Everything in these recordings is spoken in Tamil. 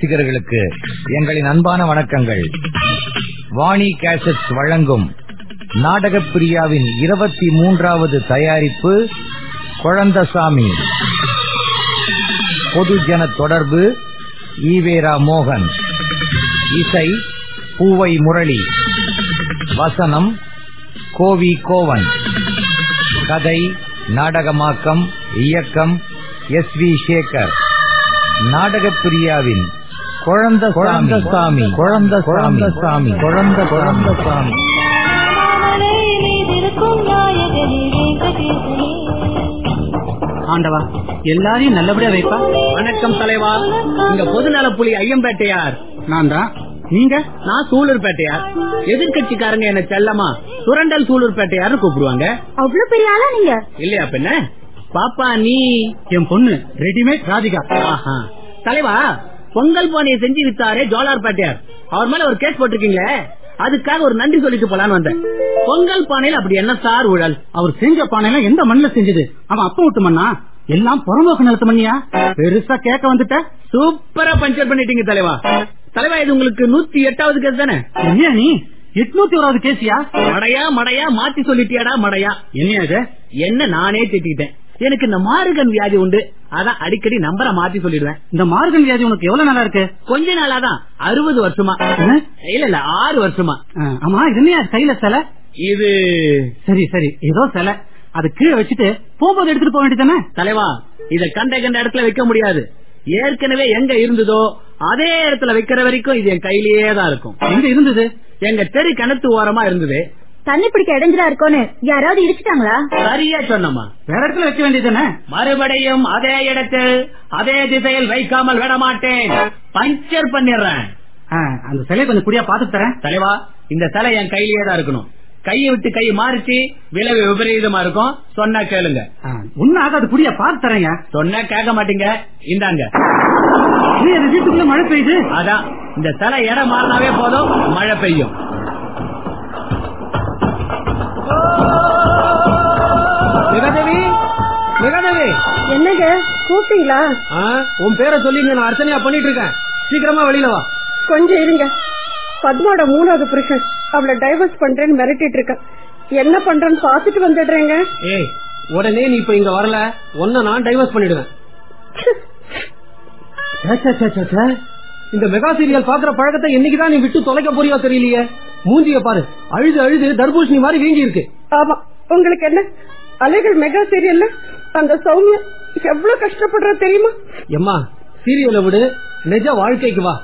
ரசிகர்களுக்கு எங்களின் அன்பான வணக்கங்கள். வாணி கேசட்ஸ் வழங்கும் நாடகப் பிரியாவின் இருபத்தி மூன்றாவது தயாரிப்பு குழந்தசாமி. பொதுஜன தொடர்பு ஈவேரா மோகன். இசை பூவை முரளி. வசனம் கோவி கோவன். கதை நாடகமாக்கம் இயக்கம் எஸ் வி சேகர். நாடகப் பிரியாவின் குழந்த குழந்தசாமி குழந்த குழந்தசாமி குழந்த குழந்தசாமி ஆண்டவா எல்லாரையும் நல்லபடியா வைப்பா? வணக்கம் தலைவா. இங்க பொதுநல புலி ஐயம்பேட்டையார். நான் தான். நீங்க? நான் சூலூர்பேட்டையார். எதிர்கட்சிக்காரங்க என்ன செல்லமா? சுரண்டல் சூலூர்பேட்டையார்னு கூப்பிடுவாங்க. அவ்வளவு பெரிய ஆளா நீங்க? இல்லையா பின்ன பாப்பா நீ என் பொண்ணு ரெடிமேட் ராதிகா. ஆஹா. தலைவா பொங்கல் பானையை செஞ்சு வித்தாரே ஜோலார்பேட்டையார் அவர் மேல ஒரு கேஸ் போட்டிருக்கீங்களே? அதுக்காக ஒரு நன்றி சொல்லிட்டு போலான்னு வந்தேன். பொங்கல் பானையில அப்படி என்ன சார் ஊழல்? அவர் செஞ்ச பானையெல்லாம் எந்த மண்ணில செஞ்சது? அவன் அப்ப விட்டு மண்ணா? எல்லாம் புறம்போக்கு நிலத்து மண்ணியா? பெருசா கேட்க வந்துட்ட? சூப்பரா பஞ்சர் பண்ணிட்டீங்க தலைவா. தலைவா இது உங்களுக்கு நூத்தி எட்டாவது கேஸ் தானே? நீ? எட்நூத்தி ஓராவது கேசியா மடையா மடையா மாத்தி சொல்லிட்டியாடா மடையா. என்ன என்ன நானே திட்டிட்டேன். எனக்கு இந்த மாறுகன் வியாதி உண்டு. அதான் அடிக்கடி நம்பரை மாத்தி சொல்லிடுவேன். இந்த மார்கன் வியாதி உனக்கு எவ்வளவு நாளா இருக்கு? கொஞ்ச நாளாதான். அறுபது வருஷமா? இல்ல இல்ல ஆறு வருஷமா. ஆமா இது என்ன கையில சிலை? இது சரி சரி ஏதோ சிலை. அது கீழே வச்சுட்டு போகும்போது எடுத்துட்டு போக வேண்டியதானே தலைவா இத கண்ட கண்ட இடத்துல வைக்க முடியாது. ஏற்கனவே எங்க இருந்ததோ அதே இடத்துல வைக்கிற வரைக்கும் இது என் கையிலேயே தான் இருக்கும். எங்க இருந்தது? எங்க தெரு கிணத்து ஓரமா இருந்தது. தண்ணி பிடிக்க இடைஞ்சலா இருக்கோன்னு யாராவது இடிச்சிட்டாங்களா? சரியா சொன்னமா வேற இடத்துல வைக்க வேண்டியதானே மறுபடியும் அதே இடத்தில் அதே திசையில் வைக்காமல் விட மாட்டேன் பஞ்சர் பண்ணிடுறேன். அந்த சிலையை கொஞ்சம் குடியா பாத்துட்டு தரேன். தலைவா இந்த சிலை என் கையிலேயே தான் இருக்கணும். கையை விட்டு கை மாறிச்சு விளைவு விபரீதமா இருக்கும். சொன்னா கேளுங்க. ஒன்னும் ஆகாது குடியா பாத்து தரேங்க சொன்னா கேட்க மாட்டீங்க. இந்தாங்க. நீ அது வீட்டுக்குள்ள மழை பெய்யுது? அதான் இந்த சிலை இடம் மாறினாவே போதும் மழை பெய்யும். மிகதேவி? மிகதேவி? என்னங்க? கூப்பிட்டீங்களா? உன் பேரை சொல்லி நான் அர்ச்சனையா பண்ணிட்டு இருக்கேன் சீக்கிரமா வெளியில வா. கொஞ்சம் இருங்க. பத்மாவோட மூணாவது புருஷன். அவளை டைவர்ஸ் பண்றேன்னு மிரட்டிட்டு இருக்கேன் என்ன பண்றேன்னு பாத்துட்டு வந்துடுறேங்க. ஏய் உடனே நீ இப்ப இங்க வரல. ஒன்ன நான் டைவர்ஸ் பண்ணிடுவேன். இந்த மெகா சீரியல் பாக்குற பழக்கத்தை என்னைக்குதான் நீ விட்டு தொலைக்க போறியோ தெரியலையே. மூஞ்சிய பாரு. அழுது அழுது தர்பூசணி மாதிரி வீங்கி இருக்கு ஆமா. உங்களுக்கு என்ன? அலைகள் மெகா சீரியல்ல? அந்த சௌமியா எவ்வளவு கஷ்டப்படுற தெரியுமா? எம்மா சீரியலை விடு. நிஜ வாழ்க்கைக்கு வா.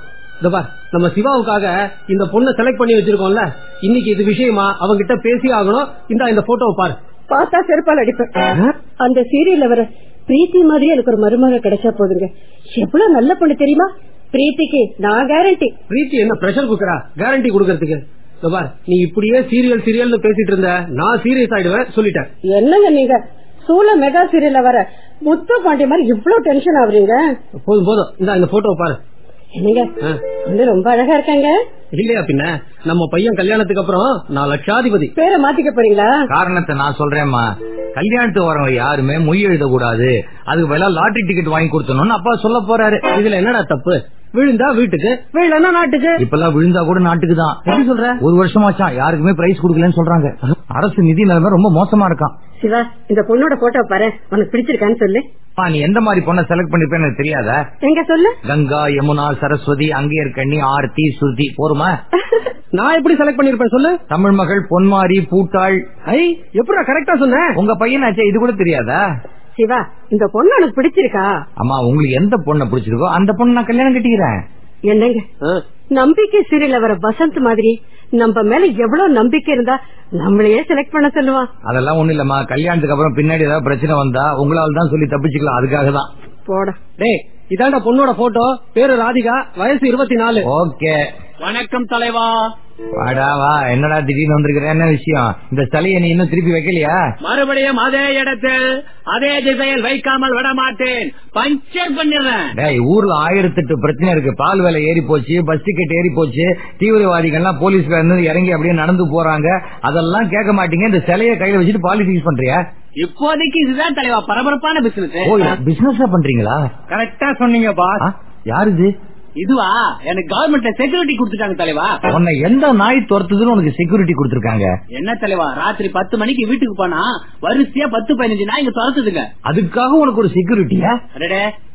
பார் நம்ம சிவாவுக்காக இந்த பொண்ணை செலக்ட் பண்ணி வச்சிருக்கோம்ல. இன்னைக்கு இது விஷயமா? அவங்கிட்ட பேசி ஆகணும். இந்த இந்த போட்டோவை பாரு. பார்த்தா செருப்பால் அடிப்பேன். அந்த சீரியல்ல வர பிரீத்தி மாதிரி எனக்கு ஒரு மருமக கிடைச்சா போதுங்க. எவ்வளவு நல்ல பொண்ணு தெரியுமா? பிரீத்திக்கு நான் கேரண்டி பிரீத்தி என்ன பிரஷர் குக்கரா கேரண்டி கொடுக்கறதுக்கு. நீ இப்படியே சீரியல் சீரியல்னு பேசிட்டு இருந்த நான் சீரியஸ் ஆயிடுவேன் சொல்லிட்டேன். என்னங்க நீங்க? சூழ மெகா சீரியல்ல வர முத்து பாண்டி மாதிரி இவ்வளவு டென்ஷன் ஆகுறீங்க? போதும் போதும். இந்த போட்டோவை பாரு. வந்து ரொம்ப அழகா இருக்காங்க. இல்லையா பின்ன? நம்ம பையன் கல்யாணத்துக்கு அப்புறம் நான் லட்சாதிபதி. பேரை மாத்திக்க போறீங்களா? காரணத்தை நான் சொல்றேன்மா கல்யாணத்துக்கு வரவங்க யாருமே மொய் எழுத கூடாது அதுக்கு பதிலா லாட்டரி டிக்கெட் வாங்கி கொடுத்தணும்னு அப்பா சொல்ல போறாரு. இதுல என்னடா தப்பு? விழுந்தா வீட்டுக்கு விழலன்னா நாட்டுக்கு. இப்பெல்லாம் விழுந்தா கூட நாட்டுக்கு தான். எப்படி சொல்ற? ஒரு வருஷமாச்சான் யாருக்குமே பிரைஸ் கொடுக்கலன்னு சொல்றாங்க. அரசு நிதி நிலைமை ரொம்ப மோசமா இருக்கான். சிவா இந்த பொண்ணோட போட்டோ பாரு. உனக்கு பிடிச்சிருக்கான்னு சொல்லு. நீ எந்த மாதிரி பொண்ணை செலக்ட் பண்ணிருப்பேன்னு எனக்கு தெரியாதா? எங்க சொல்லு? கங்கா யமுனா சரஸ்வதி அங்கேயர்கண்ணி ஆர்த்தி ஸ்ருதி போருமா நான் எப்படி செலக்ட் பண்ணிருப்பேன் சொல்லு? தமிழ் மகள் பொன்மாரி பூட்டாள் ஐ எப்படா கரெக்டா சொன்னேன் உங்க பையனாச்சே இது கூட தெரியாதா? சிவா இந்த பொண்ணு உனக்கு பிடிச்சிருக்கா? அம்மா உங்களுக்கு எந்த பொண்ணை பிடிச்சிருக்கோ அந்த பொண்ணு நான் கல்யாணம் கட்டிக்கிறேன். என்னங்க? நம்பிக்கை சீரியல்ல வர வசந்த் மாதிரி நம்ம மேல எவ்வளவு நம்பிக்கை இருந்தா நம்மளையே செலக்ட் பண்ண சொல்லுவான். அதெல்லாம் ஒண்ணு இல்லம்மா. கல்யாணத்துக்கு அப்புறம் பின்னாடி ஏதாவது பிரச்சனை வந்தா உங்களால தான் சொல்லி தப்பிச்சுக்கலாம். அதுக்காக தான். போட. டேய் இதாண்டா பொண்ணோட போட்டோ பேரு ராதிகா வயசு இருபத்தி நாலு. ஓகே. வணக்கம் தலைவா. வாடா வா. என்னடா திடீர்னு வந்திருக்கிற? என்ன விஷயம்? இந்த சிலையை நீ இன்னும் திருப்பி வைக்கலையா? மறுபடியும் அதே இடத்தில் அதே திசையில் வைக்காமல் விட மாட்டேன் பஞ்சர் பண்ணிடுறேன். ஊர்ல ஆயிரத்தெட்டு பிரச்சனை இருக்கு. பால் விலை ஏறி போச்சு பஸ் டிக்கெட் ஏறி போச்சு. தீவிரவாதிகள்லாம் இருந்து இறங்கி அப்படியே நடந்து போறாங்க. அதெல்லாம் கேட்க மாட்டீங்க. இந்த சிலையை கையில வச்சுட்டு பாலிடிக்ஸ் பண்றியா? இப்போதைக்கு இதுதான் தலைவா பரபரப்பான பிசினஸ் பிசினஸ் பண்றீங்களா? கரெக்டா சொன்னீங்க ஆ, யாரு இது? இதுவா? எனக்கு கவர்மெண்ட்ல செக்யூரிட்டி கொடுத்துட்டாங்க தலைவா. உன்னை எந்த நாய் துரத்துதுன்னு உனக்கு செக்யூரிட்டி கொடுத்திருக்காங்க? என்ன தலைவா? ராத்திரி பத்து மணிக்கு வீட்டுக்கு போனா வரிசையா பத்து பதினஞ்சு நாய் இங்க துரத்துதுங்க. அதுக்காக உனக்கு ஒரு செக்யூரிட்டியா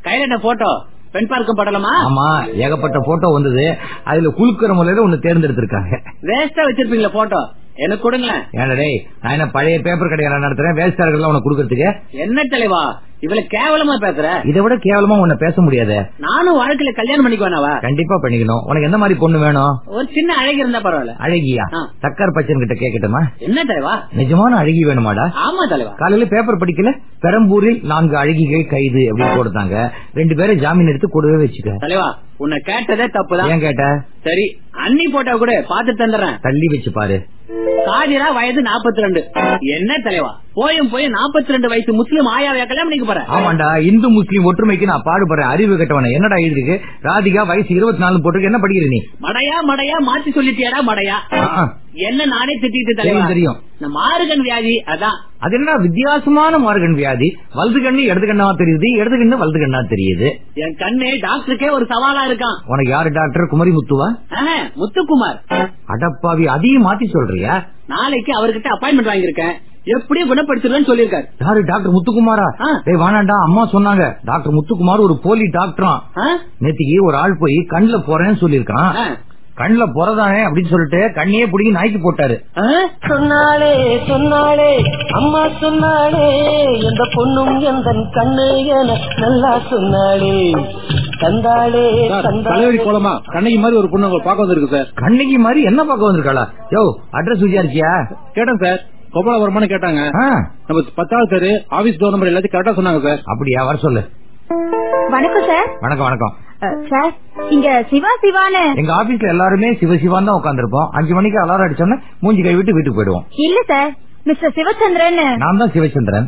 கையில என்ன போட்டோ பெண் பார்க்கும் படலமா? ஆமா ஏகப்பட்ட போட்டோ வந்தது. அதுல குலுக்கிற முறையில ஒன்னு தேர்ந்தெடுத்திருக்காங்க. வேஸ்டா வச்சிருப்பீங்களா போட்டோ எனக்கு கொடுங்களேன். டேய் நான் என்ன பழைய பேப்பர் கடையை நடத்துறேன்? வேஸ்டார்கள் உனக்கு கொடுக்கறதுக்கு? என்ன தலைவா? இவ்வளவு கேவலமா பேசுற? இதை விட கேவலமா உன்னை பேச முடியாது. நானும் வாழ்க்கையில கல்யாணம் பண்ணிக்குவானவா? கண்டிப்பா பண்ணிக்கணும். உனக்கு எந்த மாதிரி பொண்ணு வேணும்? ஒரு சின்ன அழகி இருந்தா பரவாயில்ல. அழகியா. சக்கர் பச்சன் கிட்ட கேக்கட்டுமா? என்ன தலைவா? நிஜமான அழகி வேணுமாடா? ஆமா தலைவா. காலையில பேப்பர் படிக்கல? பெரம்பூரில் நான்கு அழகிகள் கைது அப்படின்னு போட்டுட்டாங்க ரெண்டு பேரும் ஜாமீன் எடுத்து கூடவே வச்சுக்க. தலைவா உன்னை கேட்டதே தப்புதான். ஏன் கேட்ட? சரி அண்ணி போட்டோ கூட பாத்துட்டு தந்துடுறேன். தள்ளி வச்சு பாரு. காதிரா வயது 42 ரெண்டு. என்ன தலைவா? போயும் போய் 42 ரெண்டு வயசு முஸ்லிம் ஆயாவையா கல்யாணம் போற ஆமாண்டா இந்து முஸ்லீம் ஒற்றுமைக்கு நான் பாடுபடுறேன். அறிவு கட்டவன என்னடா எழுதிருக்கு? ராதிகா வயசு இருபத்தி நாலு போட்டுருக்கு. என்ன படிக்கிற நீ? மடையா மடையா மாத்தி சொல்லிட்டியாடா மடையா. என்ன நானே திட்டிட்டு தலைவா? தெரியும். இந்த வியாதி அதான். அது என்ன வித்தியாசமான மார்கன் வியாதி. வலது கண்ணு இடது கண்ணா தெரியுது? இடது கண்ணு வலது கண்ணா தெரியுது? என் கண்ணு டாக்டருக்கே ஒரு சவாலா இருக்கான். உனக்கு யாரு டாக்டர்? குமரி முத்துவா? முத்துக்குமார். அடப்பாவி அதையும் மாத்தி சொல்றியா? நாளைக்கு அவர்கிட்ட அப்பாயின்மெண்ட் வாங்கியிருக்கேன். எப்படியும் குணப்படுத்திடுவேன்னு சொல்லியிருக்காரு. யாரு டாக்டர் முத்துக்குமாரா. டேய் வானாண்டா அம்மா சொன்னாங்க. டாக்டர் முத்துக்குமார் ஒரு போலி டாக்டரா? நேத்திக்கு ஒரு ஆள் போய் கண்ணுல போறேன்னு சொல்லிருக்கான். கண்ணுல போறதானே அப்படின்னு சொல்லிட்டு கண்ணையே பிடிங்கி நாய்க்கு போட்டாரு. ஆ? சொன்னாளே சொன்னாளே அம்மா சொன்னாளே எந்த பொண்ணும் எந்த கண்ணு என நல்லா தந்தாளே தலைவரி கோலமா? கண்ணகி மாதிரி ஒரு பொண்ணு பார்க்க வந்திருக்கு சார். கண்ணைக்கு மாதிரி என்ன பார்க்க வந்திருக்காளா? யோ அட்ரஸ் விசாரிச்சியா? கேட்டேன் சார். கோபாலபுரமானு கேட்டாங்க. நம்ம பத்தாவது தெரு ஆபீஸ் டோர் நம்பர் எல்லாத்தையும் கரெக்டா சொன்னாங்க சார். அப்படியா வர சொல்லு. வணக்கம் சார். வணக்கம் வணக்கம். சார் இங்க சிவா சிவான்னு. எங்க ஆபீஸ்ல எல்லாருமே சிவசிவான் தான் உட்காந்துருப்போம் அஞ்சு மணிக்கு அலாரம் அடிச்சோன்னே மூஞ்சி கை விட்டு வீட்டுக்கு போயிடுவோம். இல்ல சார். மிஸ்டர் சிவச்சந்திரன் நான் தான் சிவச்சந்திரன்.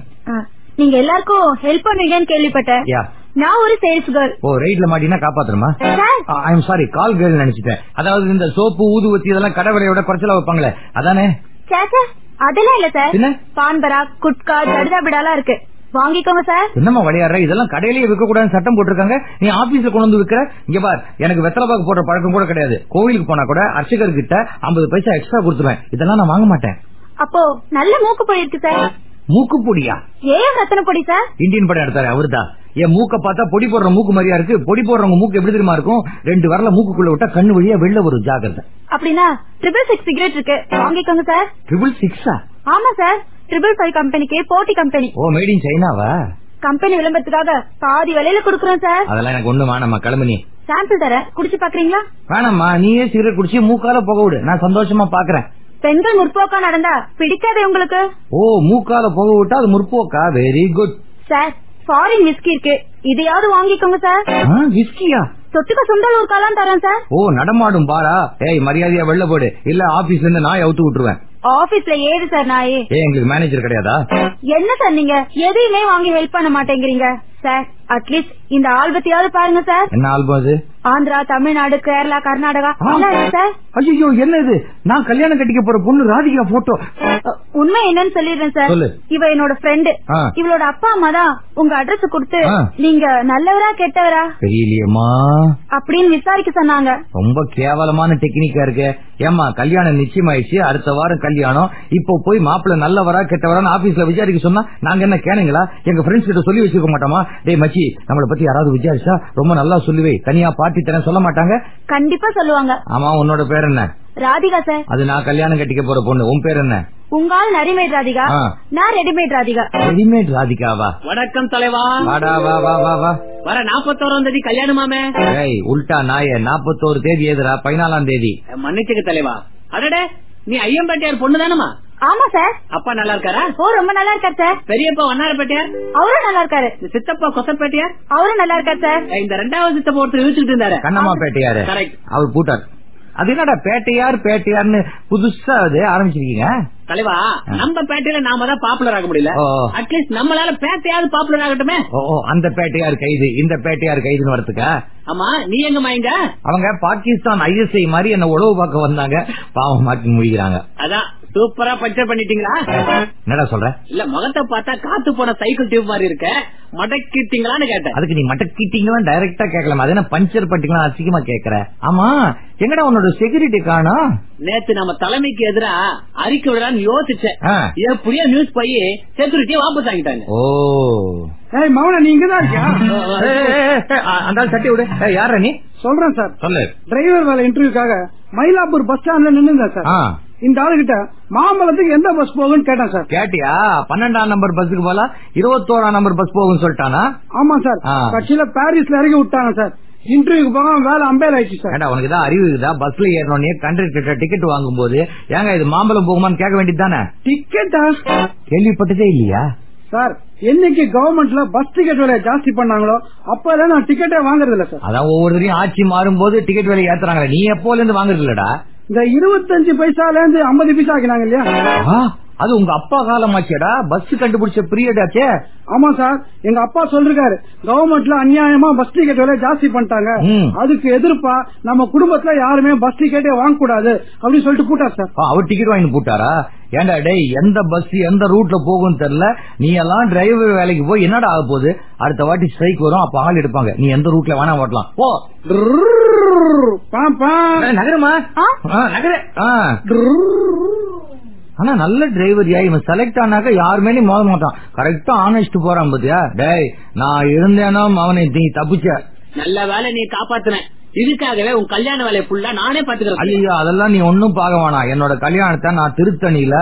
நீங்க எல்லாருக்கும் ஹெல்ப் பண்ணுவீங்கன்னு கேள்விப்பட்டேன். யா. நான் ஒரு சேல்ஸ் கேர்ள் ஓ ரைட்ல மாட்டினா காப்பாத்துருமா sir. I am sorry call girl நினைச்சிட்டேன். அதாவது இந்த சோப்பு ஊதுவத்தி இதெல்லாம் கடை விலையோட குறைச்சலா வைப்பாங்களே. அதானே? அதெல்லாம் இல்ல சார்? பான்பரா குட்கா ஜடுதா பிடாலாம் இருக்கு. வாங்கிக்கோங்க சார். என்னம்மா விளையாடுற இதெல்லாம் கடையிலேயே விற்க கூடாதுன்னு சட்டம் போட்டிருக்காங்க. நீ ஆபீஸ்ல கொண்டு வந்து விற்கிற? இங்க பார் எனக்கு வெத்தலை பாக்கு போடுற பழக்கம் கூட கிடையாது. கோவிலுக்கு போனா கூட அர்ச்சகர் கிட்ட ஐம்பது பைசா எக்ஸ்ட்ரா கொடுத்துருவேன். இதெல்லாம் நான் வாங்க மாட்டேன். அப்போ நல்ல மூக்கு பொடி இருக்கு சார். மூக்குப்பொடியா ஏன் ரத்தன பொடி சார்? இந்தியன் படம் எடுத்தாரு அவர்தான் என் மூக்க பார்த்தா பொடி போடுற மூக்கு மாதிரியா இருக்கு? பொடி போடுறவங்க மூக்கு எப்படி தெரியுமா இருக்கும்? ரெண்டு வரல மூக்குக்குள்ள விட்டா கண்ணு வழியா வெளில வரும் ஜாகிரதை அப்படின்னா ட்ரிபிள் சிக்ஸ் சிகரெட் இருக்கு. வாங்கிக்கோங்க சார் ட்ரிபிள் சிக்ஸா ஆமா சார் ட்ரிபிள் ஃபைவ் கம்பெனிக்கு போட்டி கம்பெனி ஓ மேட் இன் சைனாவா கம்பெனி விளம்பரத்துக்காக பாதி விலையில கொடுக்குறோம் சார் அதெல்லாம் எனக்கு ஒண்ணு வேணாம்மா கிளம்பு நீ சாம்பிள் தரேன். குடிச்சு பாக்குறீங்களா வேணாம்மா. நீயே சிகரெட் குடிச்சு மூக்கால புக விடு. நான் சந்தோஷமா பாக்குறேன் பெண்கள் முற்போக்கா நடந்தா பிடிக்காதே உங்களுக்கு? ஓ மூக்கால புக விட்டா அது முற்போக்கா? Very good sir foreign whisky இருக்கு. இதையாவது வாங்கிக்கோங்க சார் விஸ்கியா தொட்டுக்க சுண்டல் ஒரு காலம் தரேன் சார் ஓ நடமாடும் பாரா ஏய் மரியாதையா வெளில போடு. இல்ல ஆபீஸ்ல இருந்து நான் அவுத்து விட்டுருவேன். ஆபீஸ்ல ஏது சார் நாயே. ஏ எங்களுக்கு மேனேஜர் கிடையாதா? என்ன சார் நீங்க? எதையுமே வாங்கி ஹெல்ப் பண்ண மாட்டேங்கிறீங்க. சார் அட்லீஸ்ட் இந்த ஆல்பத்தையாவது பாருங்க சார் என்ன ஆல்பம் அது? ஆந்திரா தமிழ்நாடு கேரளா கர்நாடகா. ஐயோ என்ன இது நான் கல்யாணம் கட்டிக்க போற பொண்ணு ராதிகா போட்டோ உண்மை என்னன்னு சொல்லிடுறேன் சார். இவ என்னோட ஃப்ரெண்டு. இவளோட அப்பா அம்மா தான் உங்க அட்ரஸ் கொடுத்து. நீங்க நல்லவரா கெட்டவரா? தெரியலையேம்மா. அப்படின்னு விசாரிக்க சொன்னாங்க. ரொம்ப கேவலமான டெக்னிக்கா இருக்கு. ஏமா கல்யாணம் நிச்சயமாயிடுச்சு. அடுத்த வாரம் கல்யாணம். இப்போ போய் மாப்பிள்ள நல்லவரா கெட்டவரான்னு ஆபீஸ்ல விசாரிக்க சொன்னா நாங்க என்ன கேனுங்களா எங்க ஃப்ரெண்ட்ஸ் கிட்ட சொல்லி வச்சுக்க மாட்டோமா? டேய் மச்சி நம்மள பத்தி யாராவது விசாரிச்சா ரொம்ப நல்லா சொல்லுவே. தனியா பாட்டி தரேன் சொல்ல மாட்டாங்க? கண்டிப்பா சொல்லுவாங்க. ஆமா உன்னோட பேர் என்ன? ராதிகா சார். அது நான் கல்யாணம் கட்டிக்க போற பொண்ணு. உன் பேர் என்ன? உங்க ஆள் நரிமேட் ராதிகா. நான் ரெடிமேட் ராதிகா. ரெடிமேட் ராதிகாவா? வணக்கம் தலைவா. வாடா வா வா வா வா. வர நாப்பத்தோராம் தேதி கல்யாணமாமே. ஏய் உல்டா நாய. நாப்பத்தோரு தேதி எதுரா? பதினாலாம் தேதி. மன்னிச்சுக்க தலைவா. அடடே நீ ஐயம்பேட்டையார் பொண்ணு தானமா ஆமா சார். அப்பா நல்லா இருக்காரா? ஓ ரொம்ப நல்லா இருக்கார் சார். பெரியப்பா வண்ணாரப்பேட்டையார்? அவரும் நல்லா இருக்காரு. சித்தப்பா கொசப்பேட்டையார்? அவரும் நல்லா இருக்கார் சார். இந்த ரெண்டாவது சித்தப்பா ஒருத்தர் இழுச்சுட்டு இருந்தாரு. கண்ணம்மா பேட்டையாரு. Correct. அவர் பூட்டார். அது என்னடா பேட்டையார் பேட்டையார்னு புதுசா அது ஆரம்பிச்சிருக்கீங்க? தலைவா நம்ம பேட்டையில நாம தான் பாப்புலர் ஆக முடியல. அட்லீஸ்ட் நம்மளால பேட்டையாவது பாப்புலர் ஆகட்டுமே. ஓ ஓ, அந்த பேட்டையார் கைது இந்த பேட்டையார் கைதுன்னு வரதுக்கா ஆமா நீ எங்க மாய்ங்க? அவங்க பாகிஸ்தான் ஐஎஸ்ஐ மாதிரி என்ன உழவு பார்க்க வந்தாங்க. பாவம் மாட்டி முடிக்கிறாங்க. அதான். சூப்பரா பஞ்சர் பண்ணிட்டீங்களா? என்னடா சொல்ற? இல்ல முகத்தை பார்த்தா காத்து போன சைக்கிள் டியூப் மாதிரி இருக்க. மடக்கிட்டீங்களான்னு கேட்டேன். அதுக்கு நீ மட்டக்கிட்டீங்களா டைரக்டா கேட்கலாம் அது என்ன பஞ்சர் பட்டிங்களா அசிங்கமா கேக்குற ஆமா எங்கடா உன்னோட செக்யூரிட்டி காணும் நேத்து நம்ம தலைமைக்கு எதிரா அறிக்கை விடலான்னு யோசிச்சேன். எப்படியோ நியூஸ் போய் செக்யூரிட்டியை வாபஸ் ஆகிட்டாங்க ஓ. மவன நீ இங்கதான் இருக்கியா? ஏய், ஏய், ஏய், ஏய், அந்த தட்டி விடு. யாரா நீ? சொல்றேன் சார். சொல்லு. டிரைவர் வேலை இன்டர்வியூக்காக மயிலாப்பூர் பஸ் ஸ்டாண்ட்ல நின்னுங்க சார். ஆ. இந்த ஆளுகிட்ட மாம்பழத்துக்கு எந்த பஸ் போகும்னு கேட்டேன் சார். கேட்டியா? பன்னெண்டாம் நம்பர் பஸ்ஸுக்கு போல? இருபத்தோராம் நம்பர் பஸ் போகும்னு சொல்லிட்டானா? ஆமா சார். கட்சியில பாரிஸ்ல இறக்கி விட்டாங்க சார். இன்டர்வியூக்கு போகாம வேலை அம்பேர் ஆயிடுச்சு சார். உனக்கு தான் அறிவு இருக்குதா? பஸ்ல ஏறணும்னே கண்டக்டர் டிக்கெட் வாங்கும் போது ஏங்க இது மாம்பழம் போகுமான்னு கேட்க வேண்டியது தானே? டிக்கெட்டா கேள்விப்பட்டதே இல்லையா? சார் என்னைக்கு கவர்மெண்ட்ல பஸ் டிக்கெட் விலையை ஜாஸ்தி பண்ணாங்களோ அப்ப நான் டிக்கெட்டே வாங்குறது இல்ல சார். அதான் ஒவ்வொருத்தரையும் ஆட்சி மாறும் போது டிக்கெட் விலை ஏத்துறாங்களே. நீ எப்போல இருந்து வாங்குறது இல்லடா இந்த இருபத்தஞ்சு பைசால இருந்து ஐம்பது பைசா ஆக்கினாங்க இல்லையா? அது உங்க அப்பா காலமாச்சேடா பஸ் கண்டுபிடிச்ச பீரியட் ஆச்சே? ஆமா சார் எங்க அப்பா சொல்றாரு கவர்மெண்ட்ல அநியாயமா பஸ் டிக்கெட் விலை ஜாஸ்தி பண்ணிட்டாங்க. அதுக்கு எதிர்ப்பா நம்ம குடும்பத்துல யாருமே பஸ் டிக்கெட்டே வாங்க கூடாது அப்படின்னு சொல்லிட்டு கூட்டார் சார். அவர் டிக்கெட் வாங்கி போட்டாரா? ஏண்டா டேய் எந்த பஸ் எந்த ரூட்ல போகும்னு தெரியல. நீ எல்லாம் டிரைவர் வேலைக்கு போய் என்னடா ஆக போகுது? அடுத்த வாட்டி ஸ்ட்ரைக் வரும் அப்ப ஆள் எடுப்பாங்க. நீ எந்த ரூட்ல வேணா ஓட்டலாம். ஓ நகரமா? நகர. ஆனா நல்ல டிரைவர் யா இவன் செலக்ட் ஆனாக்க யாருமே நீ மோத மாட்டான். கரெக்டா ஆனஸ்ட் போறான் பாத்தியா? டேய் நான் இருந்தேனோ அவனை நீ தப்பிச்ச. நல்ல வேலை நீ காப்பாத்துன. இதுக்காகவே உன் கல்யாண வேலையை ஃபுல்லா நானே பாத்துக்கிறேன் ஐயோ அதெல்லாம் நீ ஒன்னும் பார்க்க வேணாம். என்னோட கல்யாணத்தை நான் திருத்தணியில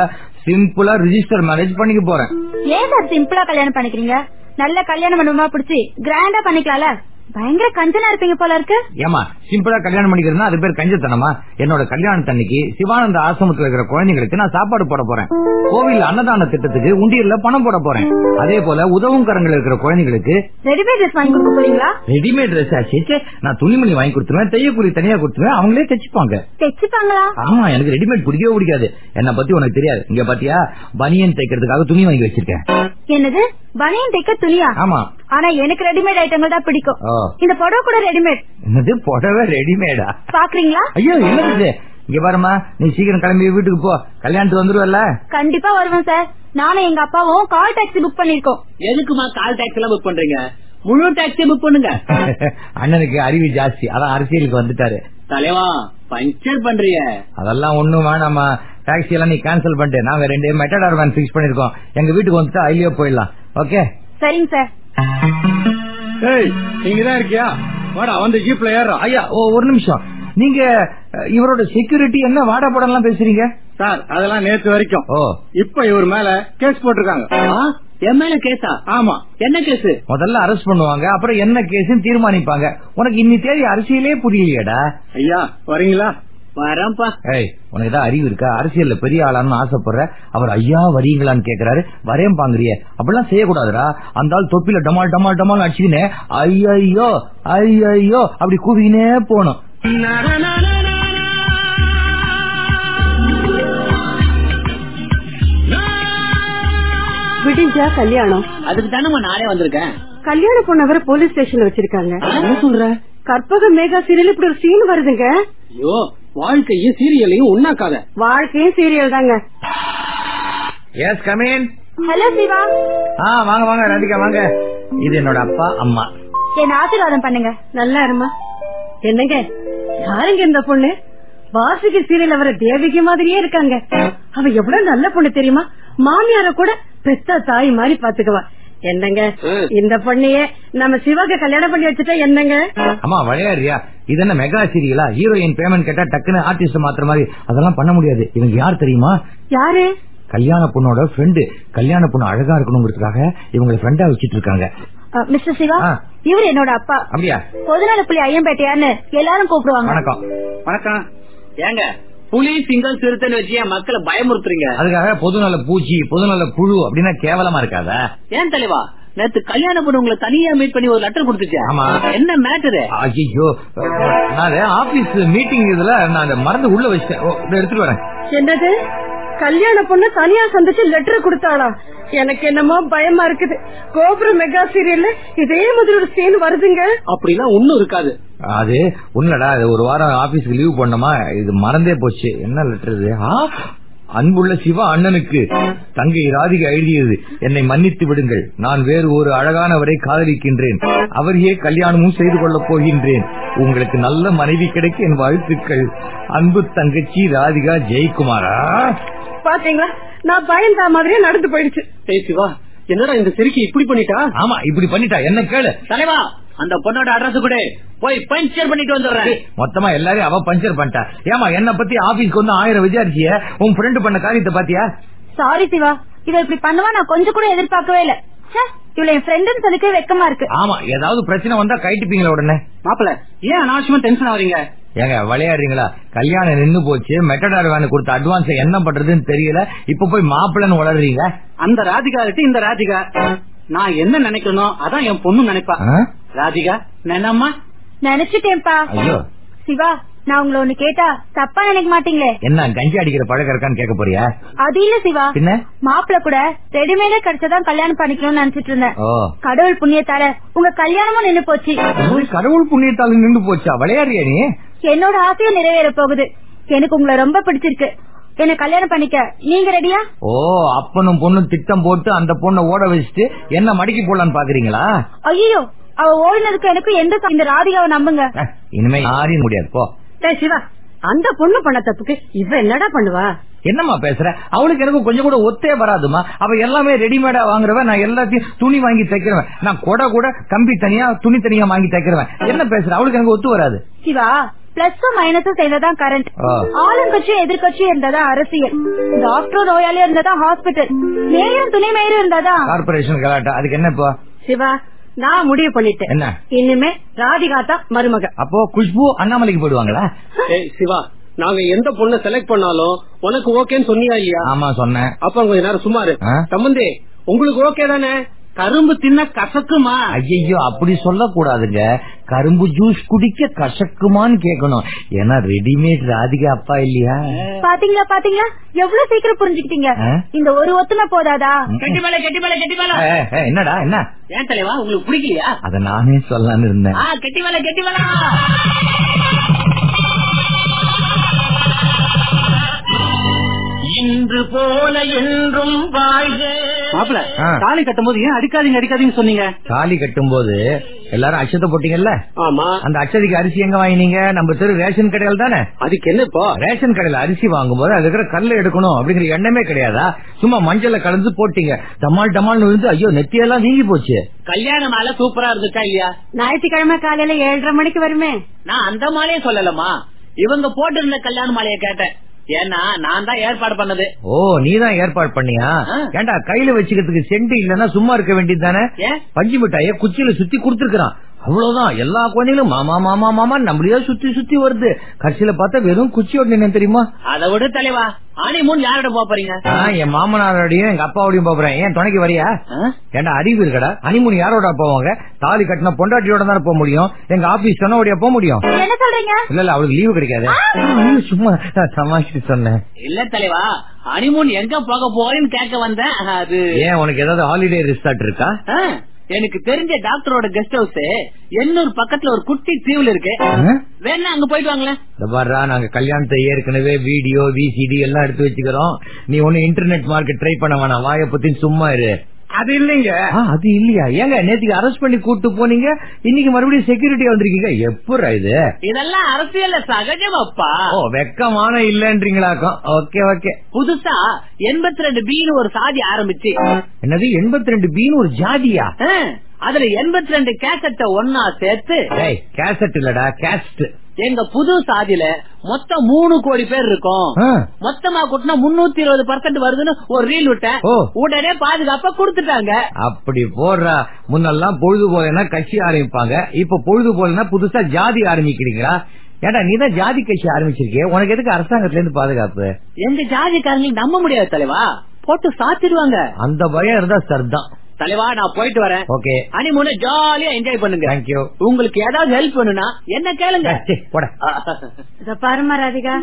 சிம்பிளா ரிஜிஸ்டர் மேரேஜ் பண்ணிக்க போறேன். ஏன் சார் சிம்பிளா கல்யாணம் பண்ணிக்கிறீங்க? நல்ல கல்யாண மண்டபமா பிடிச்சி? கிராண்டா பண்ணிக்கலாம்ல? பயங்கர கஞ்சனா இருப்பீங்க போல இருக்கு. ஏமா சிம்பிளா கல்யாணம் பண்ணிக்கிறதுனா அது பேர் கஞ்சத்தனமா? என்னோட கல்யாணத்தன்னைக்கு சிவானந்த ஆசிரமத்துல இருக்கிற குழந்தைங்களுக்கு நான் சாப்பாடு போட போறேன். கோவில் அன்னதான திட்டத்துக்கு உண்டியல்ல பணம் போட போறேன். அதே போல உதவும் கரங்கள் இருக்கிற குழந்தைங்களுக்கு ரெடிமேட் ட்ரெஸ் வாங்கி கொடுக்க போறீங்களா? ரெடிமேட் ட்ரெஸ் ஆச்சு நான் துணிமணி வாங்கி கொடுத்துருவேன் தையக்கூலி தனியா கொடுத்துருவேன் அவங்களே தைச்சுப்பாங்க. தைச்சுப்பாங்களா? ஆமா எனக்கு ரெடிமேட் பிடிக்கவே பிடிக்காது. என்ன பத்தி உனக்கு தெரியாது. இங்க பாத்தியா? பனியன் தைக்கிறதுக்காக துணி வாங்கி வச்சிருக்கேன். என்னது? பனியன் தைக்க துணியா? ஆமா. ஆனா எனக்கு ரெடிமேட் ஐட்டங்கள் தான் பிடிக்கும். ஓ. இந்த புடவை கூட ரெடிமேட் என்னது புடவை ரெடிமேடா பாக்குறீங்களா? ஐயோ என்னது? இங்க பாருமா நீ சீக்கிரம் கிளம்பி வீட்டுக்கு போ. கல்யாணத்துக்கு வந்துருவல்ல? கண்டிப்பா வருவேன் சார் நானும் எங்க அப்பாவும் கால் டாக்ஸி புக் பண்ணிருக்கோம். எதுக்குமா கால் டாக்ஸி எல்லாம் புக் பண்றீங்க? முழு டாக்ஸி புக் பண்ணுங்க. அண்ணனுக்கு அறிவு ஜாஸ்தி. அதான் அரசியலுக்கு வந்துட்டாரு. தலைவா பஞ்சர் பண்றிய அதெல்லாம் ஒண்ணும் வேணாமா டாக்ஸி எல்லாம் நீ கேன்சல் பண்ணிட்டு நாங்க ரெண்டு மெட்டடார் வேன் பிக்ஸ் பண்ணிருக்கோம். எங்க வீட்டுக்கு வந்துட்டு ஐலியோ போயிடலாம். ஓகே சரிங்க சார் ஏய் நீங்க தான் இருக்கியா? வாடா வந்து ஜீப்ல ஏறா ஐயா ஓ ஒரு நிமிஷம். நீங்க இவரோட செக்யூரிட்டி என்ன வாடா படம் பேசுறீங்க? சார் அதெல்லாம் நேத்து வரைக்கும். ஓ. இப்ப இவர் மேல கேஸ் போட்டிருக்காங்க. என் மேல கேஸா? ஆமா. என்ன கேஸ்? முதல்ல அரெஸ்ட் பண்ணுவாங்க அப்புறம் என்ன கேஸ்னு தீர்மானிப்பாங்க. உனக்கு இன்னி தேதி அரசியலே புரியலையேடா. ஐயா வரீங்களா? வரேன்ப்பா. ஏய் உனக்கு ஏதாவது அறிவு இருக்கா? அரசியல்ல பெரிய ஆளான்னு ஆசைப்படுற? அவர் ஐயா வரீங்களான்னு கேக்குறாரு. வரேன் பாங்குறிய. அப்படிலாம் செய்யக்கூடாதுடா. அந்த ஆள் தொப்பில டமால் டமால் டமால் அடிச்சுக்கினே ஐயோ ஐயோ அப்படி கூவினே போகணும். விடிஞ்சா கல்யாணம். அதுக்கு தானே நானே வந்திருக்கேன். கல்யாண பொண்ணவரை போலீஸ் ஸ்டேஷன்ல வச்சிருக்காங்க. என்ன சொல்ற? கற்பக மேகா சீரியல் இப்படி ஒரு சீன் வருதுங்க. ஐயோ வாழ்க்கையும் சீரியலையும் உண்ணாக்காத வாழ்க்கையும் சீரியல் தாங்க. Yes come in hello Shiva. ஆ வாங்க வாங்க ராதிகா வாங்க. இது என்னோட அப்பா அம்மா. என்ன ஆசீர்வாதம் பண்ணுங்க. நல்லா இருமா என்னங்க? யாருங்க இந்த பொண்ணு? வாசுகி சீரியல் அவர தேவிகை மாதிரியே இருக்காங்க. அவ எவ்வளவு நல்ல பொண்ணு தெரியுமா? மாமியார கூட பெத்த தாய் மாதிரி பாத்துக்குவா. என்னங்க? இந்த பொண்ணையே நம்ம சிவாக்கு கல்யாணம் பண்ணி வச்சுட்டா என்னங்க? அம்மா விளையாடுறியா? இது என்ன மெகா சீரியலா? ஹீரோயின் பேமெண்ட் கேட்டா டக்குன்னு ஆர்டிஸ்ட் மாத்துற மாதிரி. அதெல்லாம் பண்ண முடியாது. இவங்க யார் தெரியுமா? யாரு? கல்யாண பொண்ணோட ஃப்ரெண்டு கல்யாண பொண்ணு அழகா இருக்கணுங்கிறதுக்காக இவங்களை ஃப்ரெண்டா வச்சிட்டு இருக்காங்க. மிஸ்டர் சிவா. இவர் என்னோட அப்பா. அப்படியா? பொதுநல புள்ளி ஐயம்பேட்டையான்னு எல்லாரும் கூப்பிடுவாங்க. வணக்கம். வணக்கம். ஏங்க புலி சிங்கம் சிறுத்தைன்னு வச்சு மக்களை பயமுறுத்துறீங்க? அதுக்காக பொதுநல பூச்சி பொதுநல புழு அப்படின்னா கேவலமா இருக்காதா? ஏன் தலைவா? நேத்து கல்யாணம் பண்ண உங்களை தனியா மீட் பண்ணி ஒரு லெட்டர் கொடுத்துச்சேன். ஆமா. என்ன மேட்டரு ஐயோ நான் ஆபீஸ் மீட்டிங் இதுல நான் மறந்து உள்ள இதோ எடுத்துட்டு வரேன். என்னது? கல்யாண பொண்ணு தனியா சந்திச்சு லெட்டர் கொடுத்தாளா? எனக்கு என்னமோ பயமா இருக்குது. கோபுரம் மெகா சீரியல்ல இதே மாதிரி ஒரு சீன் வருதுங்க. அப்படிலாம் ஒண்ணும் இருக்காது. அது உன்னடா அது ஒரு வாரம் ஆபீஸ்க்கு லீவ் பண்ணோமா இது மறந்தே போச்சு. என்ன லெட்டர் இது? அன்புள்ள சிவா அண்ணனுக்கு. தங்கை ராதிகா எழுதியது. என்னை மன்னித்து விடுங்கள். நான் வேறு ஒரு அழகானவரை காதலிக்கின்றேன். அவரையே கல்யாணமும் செய்து கொள்ளப் போகின்றேன். உங்களுக்கு நல்ல மனைவி கிடைக்க என் வாழ்த்துக்கள். அன்பு தங்கச்சி ராதிகா ஜெயக்குமாரா? பாத்தீங்களா? நான் பயந்தா மாதிரியே நடந்து போயிடுச்சு. ஏய் சிவா என்னடா இந்த சிரிக்கி இப்படி பண்ணிட்டா? ஆமா இப்படி பண்ணிட்டா. என்ன கேளு. தலைவா அந்த பொண்ணோட அட்ரஸ் கூட போய் பஞ்சர் பண்ணிட்டு வந்துடுறேன். மொத்தமா எல்லாரையும் அவ பஞ்சர் பண்ணிட்டா. ஏமா என்ன பத்தி ஆபீஸ்க்கு வந்து ஆயிரம் விசாரிச்சிய? உன் ஃப்ரெண்டு பண்ண காரியத்தை பாத்தியா? சாரி சிவா இவ இப்படி பண்ணுவா நான் கொஞ்சம் கூட எதிர்பார்க்கவே இல்ல. இவள என் ஃப்ரெண்டுன்னு சொல்லிக்கவே வெக்கமா இருக்கு. ஆமா ஏதாவது பிரச்சனை வந்தா கைட்டுப்பீங்களா உடனே. மாப்பிள ஏன் அனாவசியமா டென்ஷன் ஆவறீங்க ஏங்க விளையாடுறீங்களா? கல்யாணம் நின்னு போச்சு மெட்டடார் வேனு கொடுத்த அட்வான்ஸ் என்ன பண்றதுன்னு தெரியல இப்ப போய் மாப்பிள்ளன்னு வளர்றீங்க? அந்த ராதிகா இருக்கு இந்த ராதிகா. நான் என்ன நினைக்கணும் அதான் என் பொண்ணு நினைப்பா? ராதிகா நினைம்மா? நினைச்சிட்டேன்ப்பா. ஐயோ. சிவா நான் உங்களை ஒண்ணு கேட்டா தப்பா நினைக்க மாட்டீங்களே? என்ன கஞ்சி அடிக்கிற பழக்கம் இருக்கான்னு கேட்க போறியா? அது இல்ல சிவா. பின்ன? மாப்பிள்ள கூட ரெடிமேடா கிடைச்சதான் கல்யாணம் பண்ணிக்கணும்னு நினைச்சிட்டு இருந்தேன். கடவுள் புண்ணியத்தால உங்க கல்யாணமும் நின்னு போச்சு. கடவுள் புண்ணியத்தால் நின்று போச்சா? விளையாடுறியா நீ? என்னோட ஆசையும் நிறைவேற போகுது. எனக்கு உங்களை ரொம்ப பிடிச்சிருக்கு. என்ன கல்யாணம் பண்ணிக்க. நீங்க ரெடியா ஓ அப்பனும் பொண்ணும் திட்டம் போட்டு அந்த பொண்ணை ஓட வச்சுட்டு என்ன மடக்கி போடலான்னு பாக்குறீங்களா? ஐயோ அவ ஓடினதுக்கு எனக்கு எந்த இந்த ராதிகாவை நம்புங்க. இனிமே யாரையும் முடியாது போ. சிவா அந்த பொண்ணு பண்ண தப்புக்கு இவ என்னடா பண்ணுவா? என்னம்மா பேசுற? அவளுக்கு எனக்கு கொஞ்சம் கூட ஒத்தே வராதுமா அவ எல்லாமே ரெடிமேடா வாங்குறவ நான் எல்லாத்தையும் துணி வாங்கி தைக்கிறவன். நான் கொடை கூட கம்பி தனியா துணி தனியா வாங்கி தைக்கிறவன். என்ன பேசுற? அவளுக்கு எனக்கு ஒத்து வராது. சிவா பிளஸும் மைனஸும் சேர்ந்ததான் கரண்ட். ஆளுங்கட்சியும் எதிர்கட்சியும் இருந்ததா அரசியல். டாக்டரும் நோயாளியும் இருந்ததா ஹாஸ்பிட்டல் மேயரும் துணை மேயரும் இருந்ததா? கார்பரேஷன் கலாட்டா. அதுக்கு என்ன இப்போ? சிவா நான் முடிவு பண்ணிட்டேன். என்ன? இனிமே ராதிகா தான் மருமக. அப்போ குஷ்பு அண்ணாமலைக்கு போயிடுவாங்களா? சிவா நாங்க எந்த பொண்ணை செலக்ட் பண்ணாலும் உனக்கு ஓகேன்னு சொன்னியா இல்லையா? ஆமா சொன்னேன். அப்ப கொஞ்ச நேரம் ஆ? சம்பந்தே உங்களுக்கு ஓகே தானே? கரும்பு தின்ன கசக்குமா? ஐயோ அப்படி சொல்லக்கூடாதுங்க. கரும்பு ஜூஸ் குடிக்க கசக்குமான்னு கேட்கணும் ஏன்னா ரெடிமேட் ராதிகா அப்பா இல்லையா? பாத்தீங்களா பாத்தீங்களா? எவ்வளவு சீக்கிரம் புரிஞ்சுக்கிட்டீங்க? இந்த ஒரு ஒத்துமை போதாதா? கெட்டி மேல கெட்டி மேல கெட்டி மேல. ஏ, ஏ, என்னடா என்ன? ஏன் தலைவா உங்களுக்கு பிடிக்கலையா? அத நானே சொல்லலாம்னு இருந்தேன். ஆ கெட்டி மேல கெட்டி மேல. இன்று போல என்றும் வாழ்க. மாப்பிள ஆ. தாலி கட்டும் போது ஏன் அடிக்காதீங்க அடிக்காதீங்கன்னு சொன்னீங்க? தாலி கட்டும் போது எல்லாரும் அச்சத்தை போட்டீங்கல்ல? ஆமா. அந்த அச்சதிக்கு அரிசி எங்க வாங்கினீங்க? நம்ம தெரு ரேஷன் கடையில் தானே? அதுக்கு என்ன இப்போ ரேஷன் கடையில அரிசி வாங்கும்போது அது இருக்கிற கல்ல எடுக்கணும் அப்படிங்கிற எண்ணமே கிடையாதா? சும்மா மஞ்சள்ல கலந்து போட்டீங்க. டமால் டமால்னு விழுந்து ஐயோ நெத்தியெல்லாம் வீங்கி போச்சு. கல்யாண மாலை சூப்பரா இருந்துச்சா இல்லையா? ஞாயிற்றுக்கிழமை காலையில ஏழரை மணிக்கு வருமே. நான் அந்த மாலையே சொல்லலமா இவங்க போட்டிருந்த கல்யாண மாலையை கேட்டேன். ஏன்னா நான் தான் ஏற்பாடு பண்ணது. ஓ நீதான் ஏற்பாடு பண்ணியா. ஏண்டா கையில வச்சுக்கிறதுக்கு சென்ட் இல்லன்னா சும்மா இருக்க வேண்டியது தானே? பஞ்சு மிட்டாய குச்சியில சுத்தி கொடுத்துருக்கான் அவ்வளவுதான். எல்லா குழந்தைகளும் மாமா மாமா மாமா நம்மளையே சுத்தி சுத்தி வருது. கடைசியில பார்த்தா வெறும் குச்சியோட நின்னு தெரியுமா? அதை விடு தலைவா. ஹனிமூன் யாரோட போறீங்க? என் மாமனாரோடையும் எங்க அப்பாவோடையும் போறேன். ஏன் துணைக்கு வரியா? ஆ? ஏண்டா அறிவு இருக்கடா? ஹனிமூன் யாரோட போவாங்க? தாலி கட்டின பொண்டாட்டியோட தானே போக முடியும்? எங்க ஆபீஸ் சொன்னோடைய போக முடியும்? என்ன சொல்றீங்க? இல்ல இல்ல அவளுக்கு லீவு கிடைக்காது. சும்மா தமாஷிட்டு சொன்னேன். இல்ல தலைவா. ஹனிமூன் எங்க போக போறேன்னு கேட்க வந்தேன். அது ஏன் உனக்கு ஏதாவது ஹாலிடே ரிசார்ட் இருக்கா? ஆ, எனக்கு தெரிஞ்ச டாக்டரோட கெஸ்ட் ஹவுஸ் எண்ணூர் பக்கத்துல ஒரு குட்டி தீவுல இருக்கு? வேணா அங்க போயிட்டு வாங்களேன். நாங்க கல்யாணத்தை ஏற்கனவே வீடியோ விசிடி எல்லாம் எடுத்து வச்சுக்கிறோம். நீ ஒண்ணு இன்டர்நெட் மார்க்கெட் ட்ரை பண்ண வேணாம். வாய பத்தி சும்மா இரு. அது இல்லைங்க. அது இல்லையா? ஏங்க நேத்துக்கு அரெஸ்ட் பண்ணி கூட்டு போனீங்க இன்னைக்கு மறுபடியும் செக்யூரிட்டியா வந்திருக்கீங்க? எப்படா இது? இதெல்லாம் அரசியல்ல சகஜமாப்பா. ஓ வெக்கமான இல்லன்றீங்களாக்கும். Okay okay. புதுசா எண்பத்தி ரெண்டு பின்னு ஒரு சாதி ஆரம்பிச்சு. என்னது எண்பத்தி ரெண்டு பின்னு ஒரு ஜாதியா? ஆ, அதுல எண்பத்தி ரெண்டு கேசட்ட ஒன்னா சேர்த்து கேசட் இல்லடா கேஸ்ட். எங்க புது சாதியில மொத்தம் மூணு கோடி பேர் இருக்கும். மொத்தமா கூட்டினா முன்னூத்தி இருபது பர்சன்ட் வருதுன்னு ஒரு ரீல் விட்டேன். உடனே பாதுகாப்பா கொடுத்துட்டாங்க. அப்படி போடுறா. முன்னெல்லாம் பொழுது போலனா கட்சி ஆரம்பிப்பாங்க. இப்ப பொழுது போலனா புதுசா ஜாதி ஆரம்பிக்கிறீங்களா? ஏடா நீ தான் ஜாதி கட்சி ஆரம்பிச்சிருக்கே உனக்கு எதுக்கு அரசாங்கத்துல இருந்து பாதுகாப்பு? எங்க ஜாதிக்காரங்களுக்கு நம்ப முடியாது தலைவா. போட்டு சாத்திடுவாங்க. அந்த பயம் இருந்தா சார் தான் தலைவா நான் போயிட்டு வரேன். ஓகே. ஹனிமூன ஜாலியா என்ஜாய் பண்ணுங்க. தேங்க்யூ உங்களுக்கு ஏதாவது ஹெல்ப் பண்ணுனா என்ன கேளுங்க. போட. இத பாருமா ராதிகா.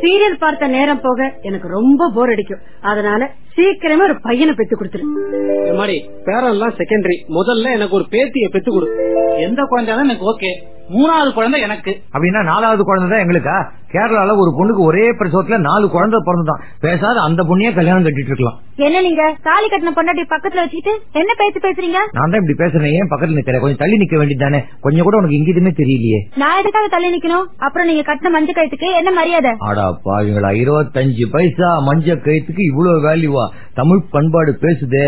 சீரியல் பார்த்த நேரம் போக எனக்கு ரொம்ப போர் அடிக்கும். அதனால சீக்கிரமே ஒரு பையனை பெத்து கொடுத்துரு. மாதிரி பேரன் எல்லாம் செகண்டரி முதல்ல எனக்கு ஒரு பேத்திய பெத்து கொடு. எந்த குழந்தை எனக்கு ஓகே மூணாவது குழந்தை எனக்கு. அப்படின்னா நாலாவது குழந்தை தான் எங்களுக்கா? கேரளால ஒரு பொண்ணுக்கு ஒரே பிரசவத்துல நாலு குழந்தை பிறந்துதான். பேசாத அந்த பொண்ணையே கல்யாணம் கட்டிட்டு இருக்கலாம். என்ன நீங்க? தாலி கட்டின பொண்டாட்டி பக்கத்துல வச்சுக்கிட்டு என்ன பேச்சு பேசுறீங்க? நான் தான் இப்படி பேசுறேன். ஏன் பக்கத்துல நிக்கிற கொஞ்சம் தள்ளி நிக்க வேண்டியதானே கொஞ்சம் கூட உனக்கு இங்கிட்டுமே தெரியலையே. நான் எதுக்காக தள்ளி நிக்கணும்? அப்புறம் நீங்க கட்டின மஞ்சள் கழுத்துக்கு என்ன மரியாதை? ஆடா பாவிங்களா இருபத்தஞ்சு பைசா மஞ்ச கயிற்றுக்கு இவ்வளவு வேல்யூவா தமிழ் பண்பாடு பேசுதே.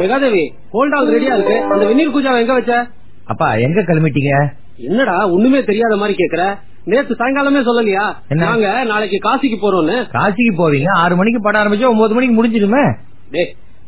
மெகாதேவி ஹோல்ட் ஆல் ரெடியா இருக்கு. அந்த வெந்நீர் பூஜாவை எங்க வச்ச? அப்பா எங்க கிளம்பிட்டீங்க? என்னடா ஒண்ணுமே தெரியாத மாதிரி கேக்குற? நேத்து சாயங்காலமே சொல்லலையா? நாங்க நாளைக்கு காசிக்கு போறோம்னு. காசிக்கு போவீங்க? ஆறு மணிக்கு படம் ஆரம்பிச்சா ஒன்பது மணிக்கு முடிஞ்சிருமே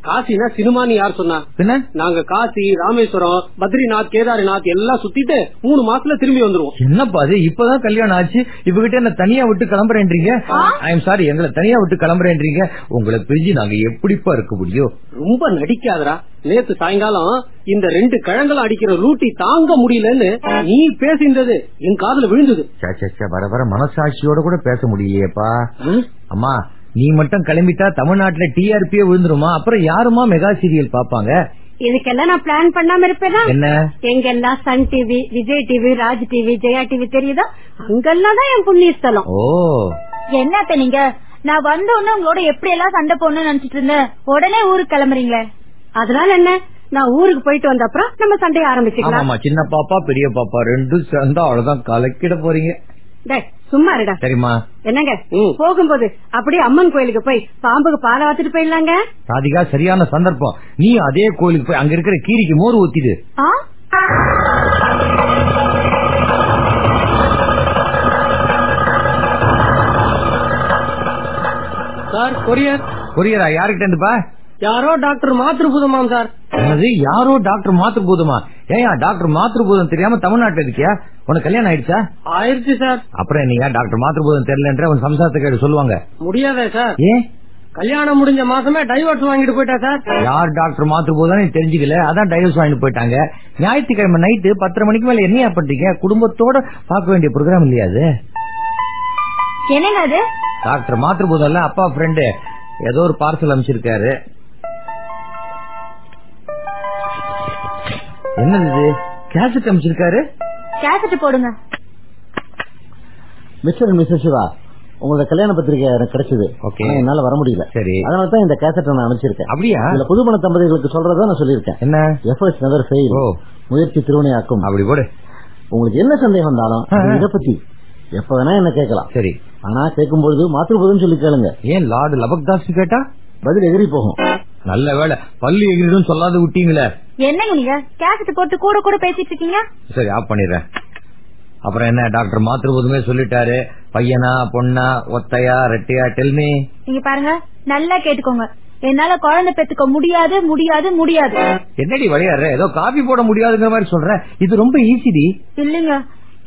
காசினா சினிமான்னு யார் சொன்னா? நாங்க காசி ராமேஸ்வரம் பத்ரிநாத் கேதாரிநாத் எல்லாம் சுத்திட்டு மூணு மாசத்துல திரும்பி வந்துருவோம். என்னப்பா அது? இப்பதான் கல்யாணம் ஆச்சு. இவகிட்ட என்ன தனியா விட்டு கிளம்புறேன்றீங்க? ஐ எம் சாரி எங்களை தனியா விட்டு கிளம்புறேன்றீங்க. உங்களை பிரிஞ்சு நாங்க எப்படிப்பா இருக்க முடியும்? ரொம்ப நடிக்காதடா. நேத்து சாயங்காலம் இந்த ரெண்டு கிழங்குல அடிக்கிற லூட்டி தாங்க முடியலன்னு நீ பேசின்றது என் காதுல விழுந்தது. சே, சே, சே, வர வர மனசாட்சியோட கூட பேச முடியலையேப்பா. அம்மா நீ மட்டும் கிளம்பிட்டா தமிழ்நாட்டுல டிஆர்பியே விழுந்துருமா? அப்புறம் யாருமா மெகா சீரியல் பாப்பாங்க? இதுக்கெல்லாம் நான் பிளான் பண்ணாம இருப்பேனா? என்ன? எங்கெல்லாம் Sun TV Vijay TV Raj TV Jaya TV தெரியுதா அங்கெல்லாம் தான் என் புண்ணிய ஸ்தலம் ஓ என்னத்த நீங்க? நான் வந்த உடனே உங்களோட எப்படி எல்லாம் சண்டை போடணும்னு நினைச்சிட்டு இருந்தேன். உடனே ஊருக்கு கிளம்புறீங்களே. அதனால என்ன? நான் ஊருக்கு போயிட்டு வந்த அப்புறம் நம்ம சண்டைய ஆரம்பிச்சுக்கலாம். சின்ன பாப்பா பெரிய பாப்பா ரெண்டும் சேர்ந்தா அவ்வளவுதான். கலக்கிட போறீங்க. சும்மா இருடா. சரிம்மா. என்னங்க. போகும்போது அப்படியே அம்மன் கோயிலுக்கு போய் பாம்புக்கு பாலை வாத்துட்டு போயிடலாங்க? ராதிகா சரியான சந்தர்ப்பம். நீ அதே கோயிலுக்கு போய் அங்க இருக்கிற கீரிக்கு மோர் ஊத்திடு? Sir courier. கொரியரா? யாருக்கிட்ட இருந்துப்பா யாரோ டாக்டர் மாத்திருபுதமாம் சார். என்னது? யாரோ டாக்டர் மாத்திருபூதமா ஏயா டாக்டர் மாத்திருபூதம் தெரியாம தமிழ்நாட்டுல இருக்கியா? உனக்கு கல்யாணம் ஆயிடுச்சா? ஆயிடுச்சு சார். அப்புறம் நீங்க டாக்டர் மாத்திருபூதம் தெரியலன்ற உன் சம்சாரத்தை கேட்டு சொல்லுவாங்க? முடியாதே சார். ஏன்? கல்யாணம் முடிஞ்ச மாசமே டைவர்ஸ் வாங்கிட்டு போயிட்டா சார். யார் டாக்டர் மாத்திருபூதம் நீ தெரிஞ்சுக்கல? அதான் டைவர்ஸ் வாங்கிட்டு போயிட்டாங்க. ஞாயிற்றுக்கிழமை நைட்டு பத்தரை மணிக்கு மேல என்னையா பண்றீங்க? குடும்பத்தோட பார்க்க வேண்டிய ப்ரோக்ராம் இல்லையா அது? என்னங்க அது? டாக்டர் மாத்திருபூதம் இல்ல அப்பா ஃப்ரெண்டு ஏதோ ஒரு பார்சல் அனுப்பிச்சிருக்காரு. என்னது இது? கேசட் அனுப்பிச்சிருக்காரு? கேசட் போடுங்க. மிஸ்டர் மிஸ்டர் சிவா உங்களோட கல்யாண பத்திரிகை எனக்கு கிடைச்சது. என்னால வர முடியல. சரி. அதனால தான் இந்த கேசட் நான் அனுப்பிச்சிருக்கேன். அப்படியா? இதுல புதுமண தம்பதிகளுக்கு சொல்றதா நான் சொல்லியிருக்கேன். என்ன? எஃபர்ட்ஸ் நெவர் ஃபெயில் முயற்சி திருவினையாக்கும். அப்படி போடு. உங்களுக்கு என்ன சந்தேகம் இருந்தாலும் ஆ. இத பத்தி எப்ப வேணா என்ன கேட்கலாம். சரி. ஆனா கேட்கும் பொழுது மாத்திருப்பதும் சொல்லி கேளுங்க. ஏன் லார்டு லபக் தாஸ் கேட்டா? பதில் எகிரி போகும். நல்ல வேலை பள்ளி எகிரிடும் சொல்லாத விட்டீங்களே என்னங்க நீங்க? கேசட் போட்டு கூட கூட பேசிட்டு இருக்கீங்க? சரி ஆஃப் பண்ணிடுறேன். அப்புறம் என்ன டாக்டர் மாத்திருபோதுமே சொல்லிட்டாரு. பையனா பொண்ணா ஒத்தையா ரெட்டையா டெல்மி நீங்க பாருங்க நல்லா கேட்டுக்கோங்க. என்னால குழந்தை பெத்துக்க முடியாது முடியாது முடியாது. என்னடி விளையாடுற? ஏதோ காபி போட முடியாதுங்கிற மாதிரி சொல்ற. இது ரொம்ப ஈஸிடி இல்லைங்க.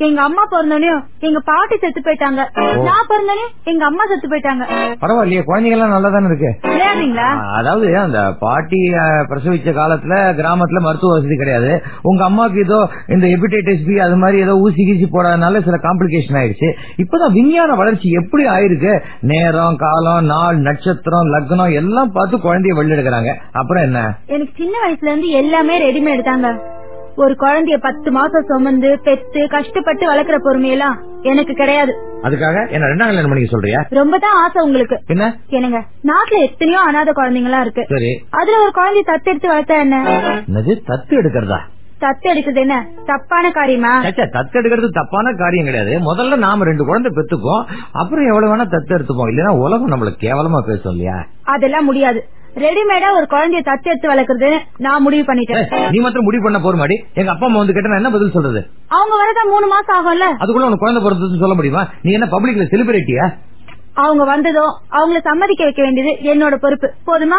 எங்க அம்மா பிறந்தோடனே எங்க பாட்டி செத்து போயிட்டாங்க. நான் பிறந்தோடனே எங்க அம்மா செத்து போயிட்டாங்க. பரவாயில்லையே குழந்தைங்க எல்லாம் நல்லா தானே இருக்கு விளையாடுறீங்களா அதாவது அந்த பாட்டி பிரசவிச்ச காலத்துல கிராமத்துல மருத்துவ வசதி கிடையாது. உங்க அம்மாவுக்கு ஏதோ இந்த ஹெப்படைட்டிஸ் பி அது மாதிரி ஏதோ ஊசி கீசி போடாதனால சில காம்ப்ளிகேஷன் ஆயிடுச்சு. இப்பதான் விஞ்ஞான வளர்ச்சி எப்படி ஆயிருக்கு? நேரம் காலம் நாள் நட்சத்திரம் லக்னம் எல்லாம் பார்த்து குழந்தைய வெளில எடுக்கிறாங்க அப்புறம் என்ன? எனக்கு சின்ன வயசுல இருந்து எல்லாமே ரெடிமேட் தாங்க. ஒரு குழந்தைய பத்து மாசம் சுமந்து பெத்து கஷ்டப்பட்டு வளர்க்குற பொறுமையெல்லாம் எனக்கு கிடையாது. அதுக்காக என்ன ரெண்டாம் கல்யாணம் பண்ணிக்க சொல்றியா? ரொம்ப தான் ஆசை உங்களுக்கு. என்ன? என்னங்க நாட்டுல எத்தனையோ அனாதை குழந்தைங்களா இருக்கு. சரி. அதுல ஒரு குழந்தைய தத்து எடுத்து வளர்த்தா என்ன? தத்து எடுக்கிறதா? தத்து எடுக்கிறது என்ன? தப்பான காரியமா? தத்து எடுக்கிறது தப்பான காரியம் கிடையாது. முதல்ல நாம ரெண்டு குழந்தை பெத்துப்போம் அப்புறம் எவ்வளவு வேணா தத்து எடுத்துப்போம். இல்லன்னா உலகம் நம்மள கேவலமா பேசும் இல்லையா? அதெல்லாம் முடியாது. ரெடிமேடா ஒரு குழந்தைய தத்து எடுத்து வளர்க்கறது நான் முடிவு பண்ணிட்டேன். நீ மாத்திரம் முடிவு பண்ண போற மாடி எங்க அப்பா அம்மா வந்து கேட்டா என்ன பதில் சொல்றது? அவங்க வரதான் மூணு மாசம் ஆகும்ல. அதுக்குள்ள உனக்கு குழந்தை பிறந்ததுன்னு சொல்ல முடியுமா? நீ என்ன பப்ளிக்ல செலிபிரிட்டியா அவங்க வந்ததும் அவங்கள சம்மதிக்க வைக்க வேண்டியது என்னோட பொறுப்பு. போதுமா?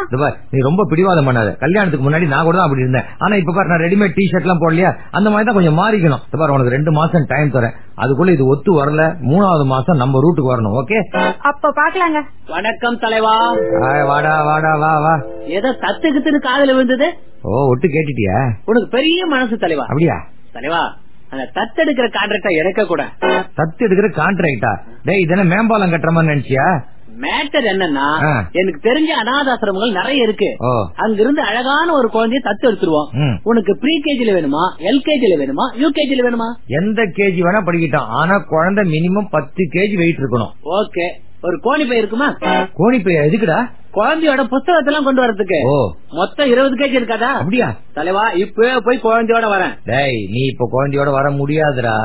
நீ ரொம்ப பிடிவாதம் பண்ணாத. கல்யாணத்துக்கு முன்னாடி நான் கூட தான் அப்படி இருந்தேன். ஆனா இப்ப பாரு நான் ரெடிமேட் டி ஷர்ட் எல்லாம் போடலையா? அந்த மாதிரி தான் கொஞ்சம் மாறிக்கணும். பாரு உனக்கு ரெண்டு மாசம் டைம் தரேன். அதுக்குள்ள இது ஒத்து வரல. மூணாவது மாசம் நம்ம ரூட்டுக்கு வரணும் ஓகே அப்ப பாக்கலாங்க. வணக்கம் தலைவா. வாடா வாடா வா வா. ஏதோ தத்துக்குத்துன்னு காதுல விழுந்தது? ஓ ஒட்டு கேட்டுட்டியா? உனக்கு பெரிய மனசு தலைவா. அப்படியா? தலைவா அந்த தத்தெடுக்கிற கான்ட்ராக்டா இறக்க கூட. தத்து எடுக்கிற கான்ட்ராக்டா டேய் இதென்ன மேம்பாலம் கட்டுற மாதிரி நினைச்சியா? மேட்டர் என்னன்னா. எனக்கு தெரிஞ்ச அனாதாசிரமங்கள் நிறைய இருக்கு. அங்கிருந்து அழகான ஒரு குழந்தைய தத்து எடுத்துருவோம். உனக்கு ப்ரீ கேஜில வேணுமா? எல்கேஜில வேணுமா? யூகேஜில வேணுமா? எந்த கேஜி வேணா படிக்கட்டும். ஆனா குழந்தை மினிமம் பத்து கேஜி வெயிட் இருக்கணும். ஓகே ஒரு கோணி பை இருக்குமா? கோணி பைய? எதுக்குடா? குழந்தையோட புஸ்தகத்தெல்லாம் கொண்டு வரதுக்கு. மொத்தம் இருபது கேஜி இருக்காதா? அப்படியா? தலைவா இப்பவே போய் குழந்தையோட வரேன். டேய் நீ இப்ப குழந்தையோட வர முடியாதுடா.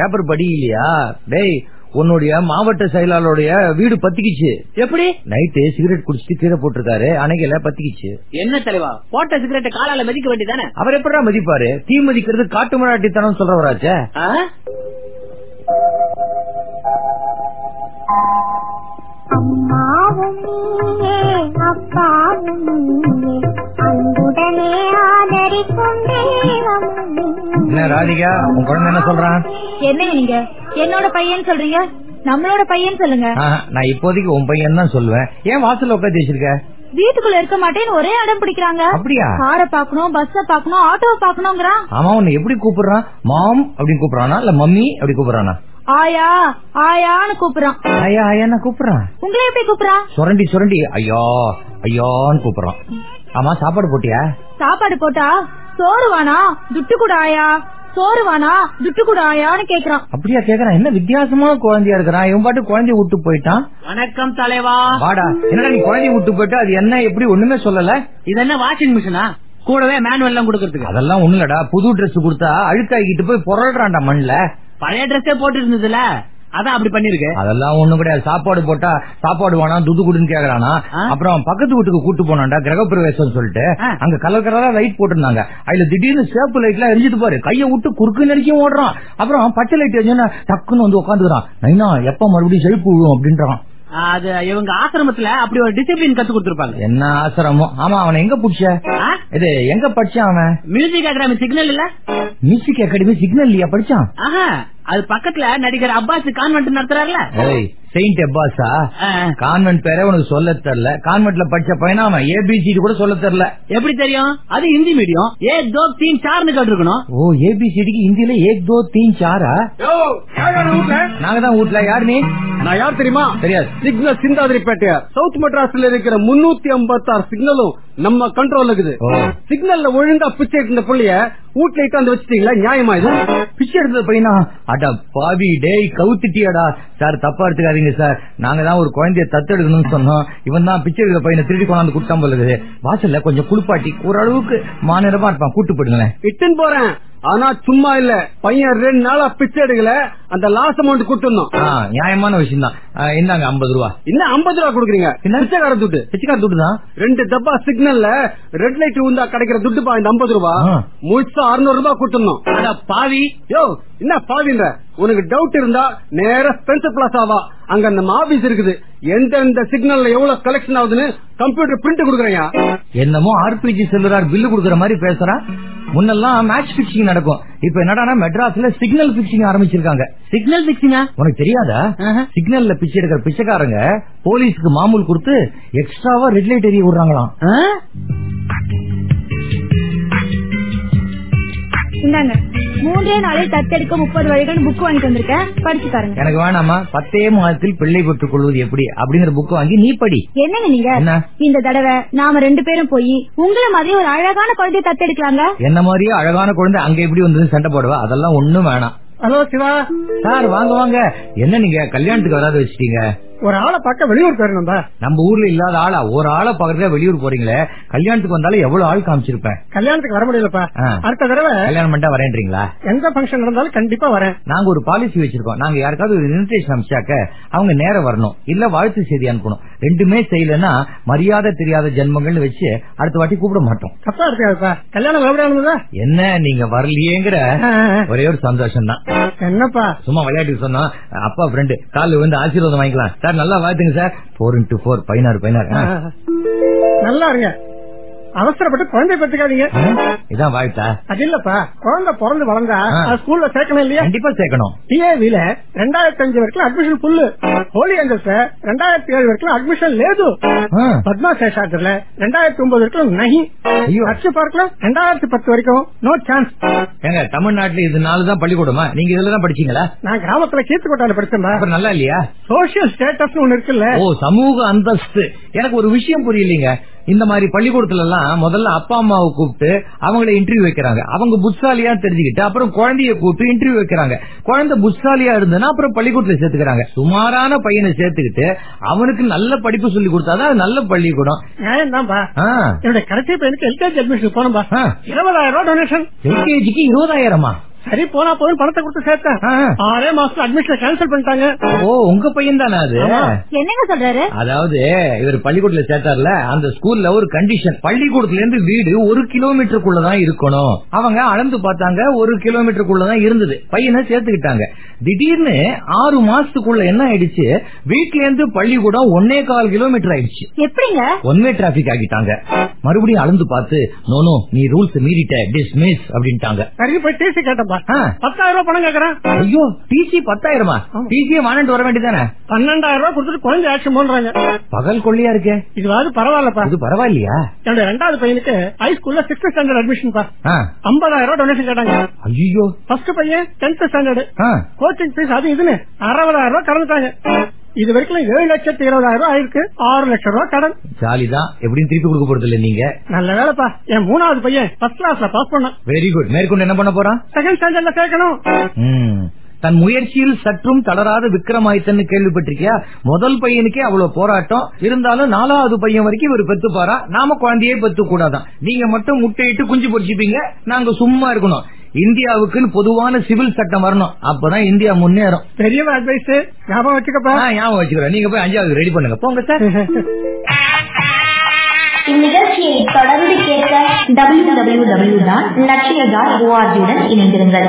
பேப்பர் படி இல்லையா டேய் உன்னுடைய மாவட்ட செயலாளருடைய வீடு பத்திக்கிச்சு. எப்படி? நைட்டு சிகரெட் குடிச்சிட்டு கீழே போட்டிருக்காரு. அணைக்கல பத்திக்கிச்சு. என்ன தலைவா? போட்ட சிகரெட் காலால மதிக்க வேண்டியதானே அவர் எப்படா மதிப்பாரு? தீ மதிக்கிறது காட்டு மராட்டித்தனம் சொல்றவராச்சே. அம்மாவும் நீயே அப்பாவும் நீயே. அன்புடனே ஆதரிக்கும் தெய்வமும் நீயே. என்ன ராதிகா உன் குழந்தை என்ன சொல்றான்? என்னங்க நீங்க? என்னோட பையன் சொல்றீங்க? நம்மளோட பையன் சொல்லுங்க. ஆஹா, நான் இப்போதைக்கு உன் பையன் தான் சொல்லுவேன். ஏன் வாசல்ல உட்காந்து வச்சிருக்க வீட்டுக்குள்ள இருக்க மாட்டேன்னு ஒரே அடம் பிடிக்கிறாங்க. அப்படியா? காரை பாக்கணும் பஸ்ஸ பாக்கணும் ஆட்டோவை பாக்கணுங்கிறான் ஆமா உன்னை எப்படி கூப்பிடுறான்? மாம் அப்படின்னு கூப்பிடுறானா? இல்ல மம்மி அப்படி கூப்பிடுறானா? ஆயா ஆயான்னு கூப்பிடுறான். ஐயா ஐயா கூப்பிடுறான். உங்களை எப்படி கூப்பிடுறான்? சுரண்டி சுரண்டி. ஐயா ஐயான்னு கூப்பிடுறான். ஆமா சாப்பாடு போட்டியா? சாப்பாடு போட்டா சோறு வானா துட்டு கூட ஆயா. சோறு வானா துட்டு கூட ஆயான்னு கேக்குறான். அப்படியா கேக்குறான். என்ன வித்தியாசமான குழந்தையா இருக்கிறான் இவன் பாட்டு குழந்தைய விட்டு போயிட்டான். வணக்கம் தலைவா. வாடா என்னடா நீ குழந்தைய விட்டு போயிட்டு? அது என்ன எப்படி ஒண்ணுமே சொல்லல? இது என்ன வாஷிங் மிஷினா? கூடவே மேனுவல் எல்லாம் கொடுக்கறதுக்கு. அதெல்லாம் ஒண்ணு இல்லடா புது Dress கொடுத்தா அழுக்காகிட்டு போய் புரள்றான்டா மண்ணுல. பழைய ட்ரெஸ்ஸே போட்டு இருந்ததுல அதான் அப்படி பண்ணிருக்கு. அதெல்லாம் ஒண்ணும் கிடையாது. சாப்பாடு போட்டா சாப்பாடு வேணாம் துது குடுன்னு கேக்குறானா? அப்புறம் பக்கத்து வீட்டுக்கு கூட்டு போனான்டா கிரகப்பிரவேசம் சொல்லிட்டு. ஆ. அங்க கலர் கலரா லைட் போட்டிருந்தாங்க. அதுல திடீர்னு சேப்பு லைட் எல்லாம் எரிஞ்சிட்டு பாரு. கைய விட்டு குறுக்கு நெருக்கியும் ஓடுறான். அப்புறம் பச்சை லைட் எரிஞ்சா டக்குன்னு வந்து உட்காந்துக்கிறான். நைனா எப்ப மறுபடியும் செழிப்பு விழுவும் அப்படின்றான். அது இவங்க ஆசிரமத்துல அப்படி ஒரு டிசிப்ளின் கத்து கொடுத்திருப்பாங்க. என்ன ஆசிரமோ ஆமா அவனை எங்க புடிச்ச? இது எங்க படிச்சான் அவன்? மியூசிக் அகாடமி சிக்னல் இல்ல? மியூசிக் அகாடமி சிக்னல் இல்லையா படிச்சான்? ஆஹா. அது பக்கத்துல நடிகர் அப்பாஸ் கான்வென்ட் நடத்துறாருல? செயின்ட் அப்பாஸா. கான்வென்ட் பேரே உனக்கு சொல்ல தெரியல. கான்வென்ட்ல படிச்ச பையனா அவன் ஏபிசிடி கூட சொல்ல தெரியல. எப்படி தெரியும்? அது ஹிந்தி மீடியம் ஏ தோ தீன் சார்னு கேட்டிருக்கணும். ஓ ஏபிசிடிக்கு ஹிந்தில ஏக் தோ தீன் சாரா? நாங்க தான் வீட்ல யாரு நீ? நான் யார் தெரியுமா? தெரியாது. சிக்னல் சிந்தாதிரிப்பேட்டையா சவுத் மெட்ராஸ்ல இருக்கிற முன்னூத்தி ஐம்பத்தாறு சிக்னலும் நம்ம கண்ட்ரோல் இருக்குது. சிக்னல்ல ஒழுங்கா பிச்சை எடுத்த புள்ளைய வீட்டுல இட்டாந்து வச்சிட்டீங்களா? நியாயமா இது? பிச்சை எடுத்த பையனா? அட பாவி டேய் கவுத்துட்டியாடா. சார் தப்பா எடுத்துக்காதீங்க சார். நாங்க தான் ஒரு குழந்தைய தத்தெடுக்கணும்னு சொன்னோம். இவன் தான் பிச்சை எடுக்கிற பையனை திருடி கொண்டாந்து குட்டாம் போல இருக்குது. வாசல்ல கொஞ்சம் குளிப்பாட்டி ஓரளவுக்கு மாநிலமா இருப்பான். கூட்டு போயிடுங்களேன். இட்டுன்னு போறேன். ஆனா சும்மா இல்ல. பையன் ரெண்டு நாளா பிச்சை எடுக்கல. அந்த லாஸ்ட் அமௌண்ட் கொடுத்துடணும் ஆ, நியாயமான விஷயம் தான் இந்தாங்க ஐம்பது ரூபா. இன்னும் ஐம்பது ரூபா கொடுக்குறீங்க? என்ன? பிச்சைக்கார துட்டு. பிச்சைக்கார துட்டு தான் ரெண்டு டப்பா சிக்னல்ல ரெட் லைட் உந்தா கிடைக்கிற துட்டு பா இந்த ஐம்பது ரூபா. முழுசா அறுநூறு ரூபாய் அட பாவி. யோ என்ன பாவின்ற? உனக்கு டவுட் இருந்தா நேரா ஸ்பென்சர் பிளாசாவா அங்க நம்ம ஆபீஸ் இருக்குது. எந்தெந்த சிக்னல்ல எவ்வளவு கலெக்ஷன் ஆகுதுன்னு கம்ப்யூட்டர் பிரிண்ட் கொடுக்குறேன் என்னமோ ஆர்பிஜி செல்லுறார் பில்லு கொடுக்கற மாதிரி பேசுறான் முன்னெல்லாம் மேட்ச் பிக்சிங் நடக்கும். இப்ப என்னடா மெட்ராஸ்ல சிக்னல் பிக்சிங் ஆரம்பிச்சிருக்காங்க. சிக்னல் பிக்சிங்கா உனக்கு தெரியாதா. சிக்னல்ல பிச்சை எடுக்கிற பிச்சைக்காரங்க போலீஸ்க்கு மாமூல் கொடுத்து எக்ஸ்ட்ராவா ரெட் லைட் எரிய விடுறாங்களாம். இந்தாங்க. மூன்றே நாளில் தத்தெடுக்க முப்பது வழிகள் புக் வாங்கிட்டு வந்திருக்கேன் படிச்சு பாருங்க. எனக்கு வேணாமா பத்தே மாதத்தில் பிள்ளை பெற்றுக் கொள்வது எப்படி? அப்படிங்கிற புக் வாங்கி நீ படி. என்னங்க நீங்க? இந்த தடவை நாம ரெண்டு பேரும் போய் உங்களை மாதிரி ஒரு அழகான குழந்தைய தத்தெடுக்கலாங்க? என்ன மாதிரியே அழகான குழந்தை அங்க எப்படி வந்து சண்டை போடுவா? அதெல்லாம் ஒண்ணும் வேணாம். ஹலோ சிவா. சார் வாங்க வாங்க. என்ன நீங்க? கல்யாணத்துக்கு வராது வச்சிட்டீங்க. ஒரு ஆளை பார்க்க வெளியூர் போயிருந்தா நம்ம ஊர்ல இல்லாத ஆளா? ஒரு ஆளை பக்கத்துல வெளியூர் போறீங்களே? கல்யாணத்துக்கு வந்தாலும் எவ்வளவு ஆள் காமிச்சிருப்பேன். கல்யாணத்துக்கு வர முடியலப்பா. அடுத்த தடவை கல்யாணம் பண்ணிட்டா வரேன்றீங்களா? எந்த ஃபங்க்ஷன் நடந்தாலும் கண்டிப்பா வரேன். நாங்க ஒரு பாலிசி வச்சிருக்கோம். நாங்க யாருக்காவது ஒரு இன்விடேஷன் அனுப்பிச்சாக்க அவங்க நேரம் வரணும். இல்ல வாழ்த்து செய்தி அனுப்பணும். ரெண்டுமே செய்யலன்னா மரியாதை தெரியாத ஜென்மங்கள்னு வச்சு அடுத்த வாட்டி கூப்பிட மாட்டோம். தப்பா இருக்காதுப்பா. கல்யாணம் இருந்ததா என்ன நீங்க வரலையேங்கிற ஒரே ஒரு சந்தோஷம் தான் என்னப்பா? சும்மா விளையாட்டுக்கு சொன்னா அப்பா ஃப்ரெண்டு காலில் வந்து ஆசீர்வாதம் வாங்கிக்கலாம். சார் நல்லா வாழ்த்துங்க சார். போர் இன்டூ போர் பதினாறு பதினாறு. நல்லா இருங்க. அவசரப்பட்டு குழந்தை பெற்றுக்காதீங்க. இதான் வாழ்த்தா அது இல்லப்பா. குழந்தை பிறந்து வளர்ந்தா ஸ்கூல்ல சேர்க்கணும் இல்லையா? கண்டிப்பா சேர்க்கணும். டிஏவில ரெண்டாயிரத்தி அஞ்சு வரைக்கும் அட்மிஷன் ஃபுல்லு ஹோலி ஏஞ்சல்ஸ் ரெண்டாயிரத்தி ஏழு வரைக்கும் அட்மிஷன் லேது. பத்மா சேஷாத்திரல ரெண்டாயிரத்தி ஒன்பது வரைக்கும் நகி. ஐயோ. அச்சு பார்க்கல ரெண்டாயிரத்தி பத்து வரைக்கும் நோ சான்ஸ் ஏங்க தமிழ்நாட்டுல இதனாலதான் பள்ளிக்கூடமா? நீங்க இதுல தான் படிச்சீங்களா? நான் கிராமத்துல கீர்த்துக்கோட்டால அப்புறம் நல்லா இல்லையா? சோசியல் ஸ்டேட்டஸ் ஒண்ணு இருக்குல்ல. ஓ சமூக அந்தஸ்து. எனக்கு ஒரு விஷயம் புரியலீங்க. இந்த மாதிரி பள்ளிக்கூடத்துல எல்லாம் முதல்ல அப்பா அம்மாவை கூப்பிட்டு அவங்கள இன்டர்வியூ வைக்கிறாங்க. அவங்க புத்தாலியா தெரிஞ்சுக்கிட்டு அப்புறம் குழந்தைய கூப்பிட்டு இன்டர்வியூ வைக்கிறாங்க. குழந்தை புத்தாலியா இருந்ததுன்னா அப்புறம் பள்ளிக்கூடத்துல சேர்த்துக்கிறாங்க. சுமாரான பையனை சேர்த்துக்கிட்டு அவனுக்கு நல்ல படிப்பு சொல்லி கொடுத்தாதான் நல்ல பள்ளிக்கூடம். என்னுடைய கடைசி பையனுக்கு எல்கேஜி அட்மிஷன் போனோம்பா. இருபதாயிரம் ரூபாய் டொனேஷன் எல்கேஜிக்கு இருபதாயிரமா? சரி போனா போதும் பணத்தை கொடுத்து சேர்த்தேன். ஆறே மாசத்துல அட்மிஷன் கேன்சல் பண்ணிட்டாங்க. ஓ உங்க பையன் தானே அது என்னங்க சொல்றாரு? அதாவது இவர் பள்ளிக்கூடத்துல சேர்த்தார்ல அந்த ஸ்கூல்ல ஒரு கண்டிஷன் பள்ளிக்கூடத்துல இருந்து வீடு ஒரு கிலோமீட்டருக்குள்ளதான் இருக்கணும். அவங்க அளந்து பார்த்தாங்க ஒரு கிலோமீட்டருக்குள்ளதான் இருந்தது. பையனை சேர்த்துக்கிட்டாங்க. திடீர்னு ஆறு மாசத்துக்குள்ள என்ன ஆயிடுச்சு? வீட்ல இருந்து பள்ளிக்கூடம் ஒன்னே கால் கிலோமீட்டர் ஆயிடுச்சு. எப்படிங்க? ஒன் வே டிராபிக் ஆகிட்டாங்க. மறுபடியும் அளந்து பார்த்து நோனோ நீ ரூல்ஸ் மீறிட்ட டிஸ்மிஸ் அப்படின்ட்டாங்க. சரி போய் டிசி கேட்டப்பா. பத்தாயிரம் ரூபாய். பணம் கேக்குறேன். ஐயோ டிசி பத்தாயிரமா? டிசியை வாங்கிட்டு வர வேண்டியதானே பன்னெண்டாயிரம் ரூபாய் கொடுத்துட்டு குழந்தை ஆக்ஷன் பண்றாங்க. பகல் கொள்ளையா இருக்கே? இதுவாது பரவாயில்லப்பா. இது பரவாயில்லையா? என்னுடைய ரெண்டாவது பையனுக்கு ஹை ஸ்கூல்ல சிக்ஸ்த் ஸ்டாண்டர்ட் அட்மிஷன் பா. ஐம்பதாயிரம் ரூபாய் டொனேஷன் கேட்டாங்க. ஐயோ ஃபர்ஸ்ட் பையன் டென்த் ஸ்டாண்டர்டு. கோச்சிங் ஃபீஸ் அது இதுன்னு அறுபதாயிரம் ரூபாய் கடந்துட்டாங்க. இது வரைக்கும் ஏழு லட்சத்தி இருபதாயிரம் ரூபாய் ஆயிருக்கு. ஆறு லட்சம் ரூபாய் கடன். ஜாலிதான் எப்படியும் திருப்பி கொடுக்க போறது இல்ல நீங்க? நல்ல வேலைப்பா. என் மூணாவது பையன் ஃபர்ஸ்ட் கிளாஸ்ல பாஸ் பண்ணான். வெரி குட் மேற்கொண்டு என்ன பண்ண போறான்? செகண்ட் ஸ்டாண்டர்ட்ல சேர்க்கணும். தன் முயற்சியில் சற்றும் தளராத விக்ரமாயித்தன்னு கேள்விப்பட்டிருக்கியா? முதல் பையனுக்கே அவ்வளவு போராட்டம். இருந்தாலும் நாலாவது பையன் வரைக்கும் இவர் பெத்து பாரா நாம குழந்தையே பெத்து கூடாதான் நீங்க மட்டும் முட்டையிட்டு குஞ்சு பொடிச்சுப்பீங்க நாங்க சும்மா இருக்கணும். இந்தியாவுக்குன்னு பொதுவான சிவில் சட்டம் வரணும். அப்பதான் இந்தியா முன்னேறும். பெரிய அட்வைஸ் ஞாபகம் வச்சுக்கப்பா. ஞாபகம் வச்சுக்கிறேன். நீங்க போய் அஞ்சாவது ரெடி பண்ணுங்க. போங்க சார் இந்நிகழ்ச்சியை தொடர்ந்து கேட்க W W W dot Lakshya dot ஓஆர்ஜியுடன் இணைந்திருங்கள்.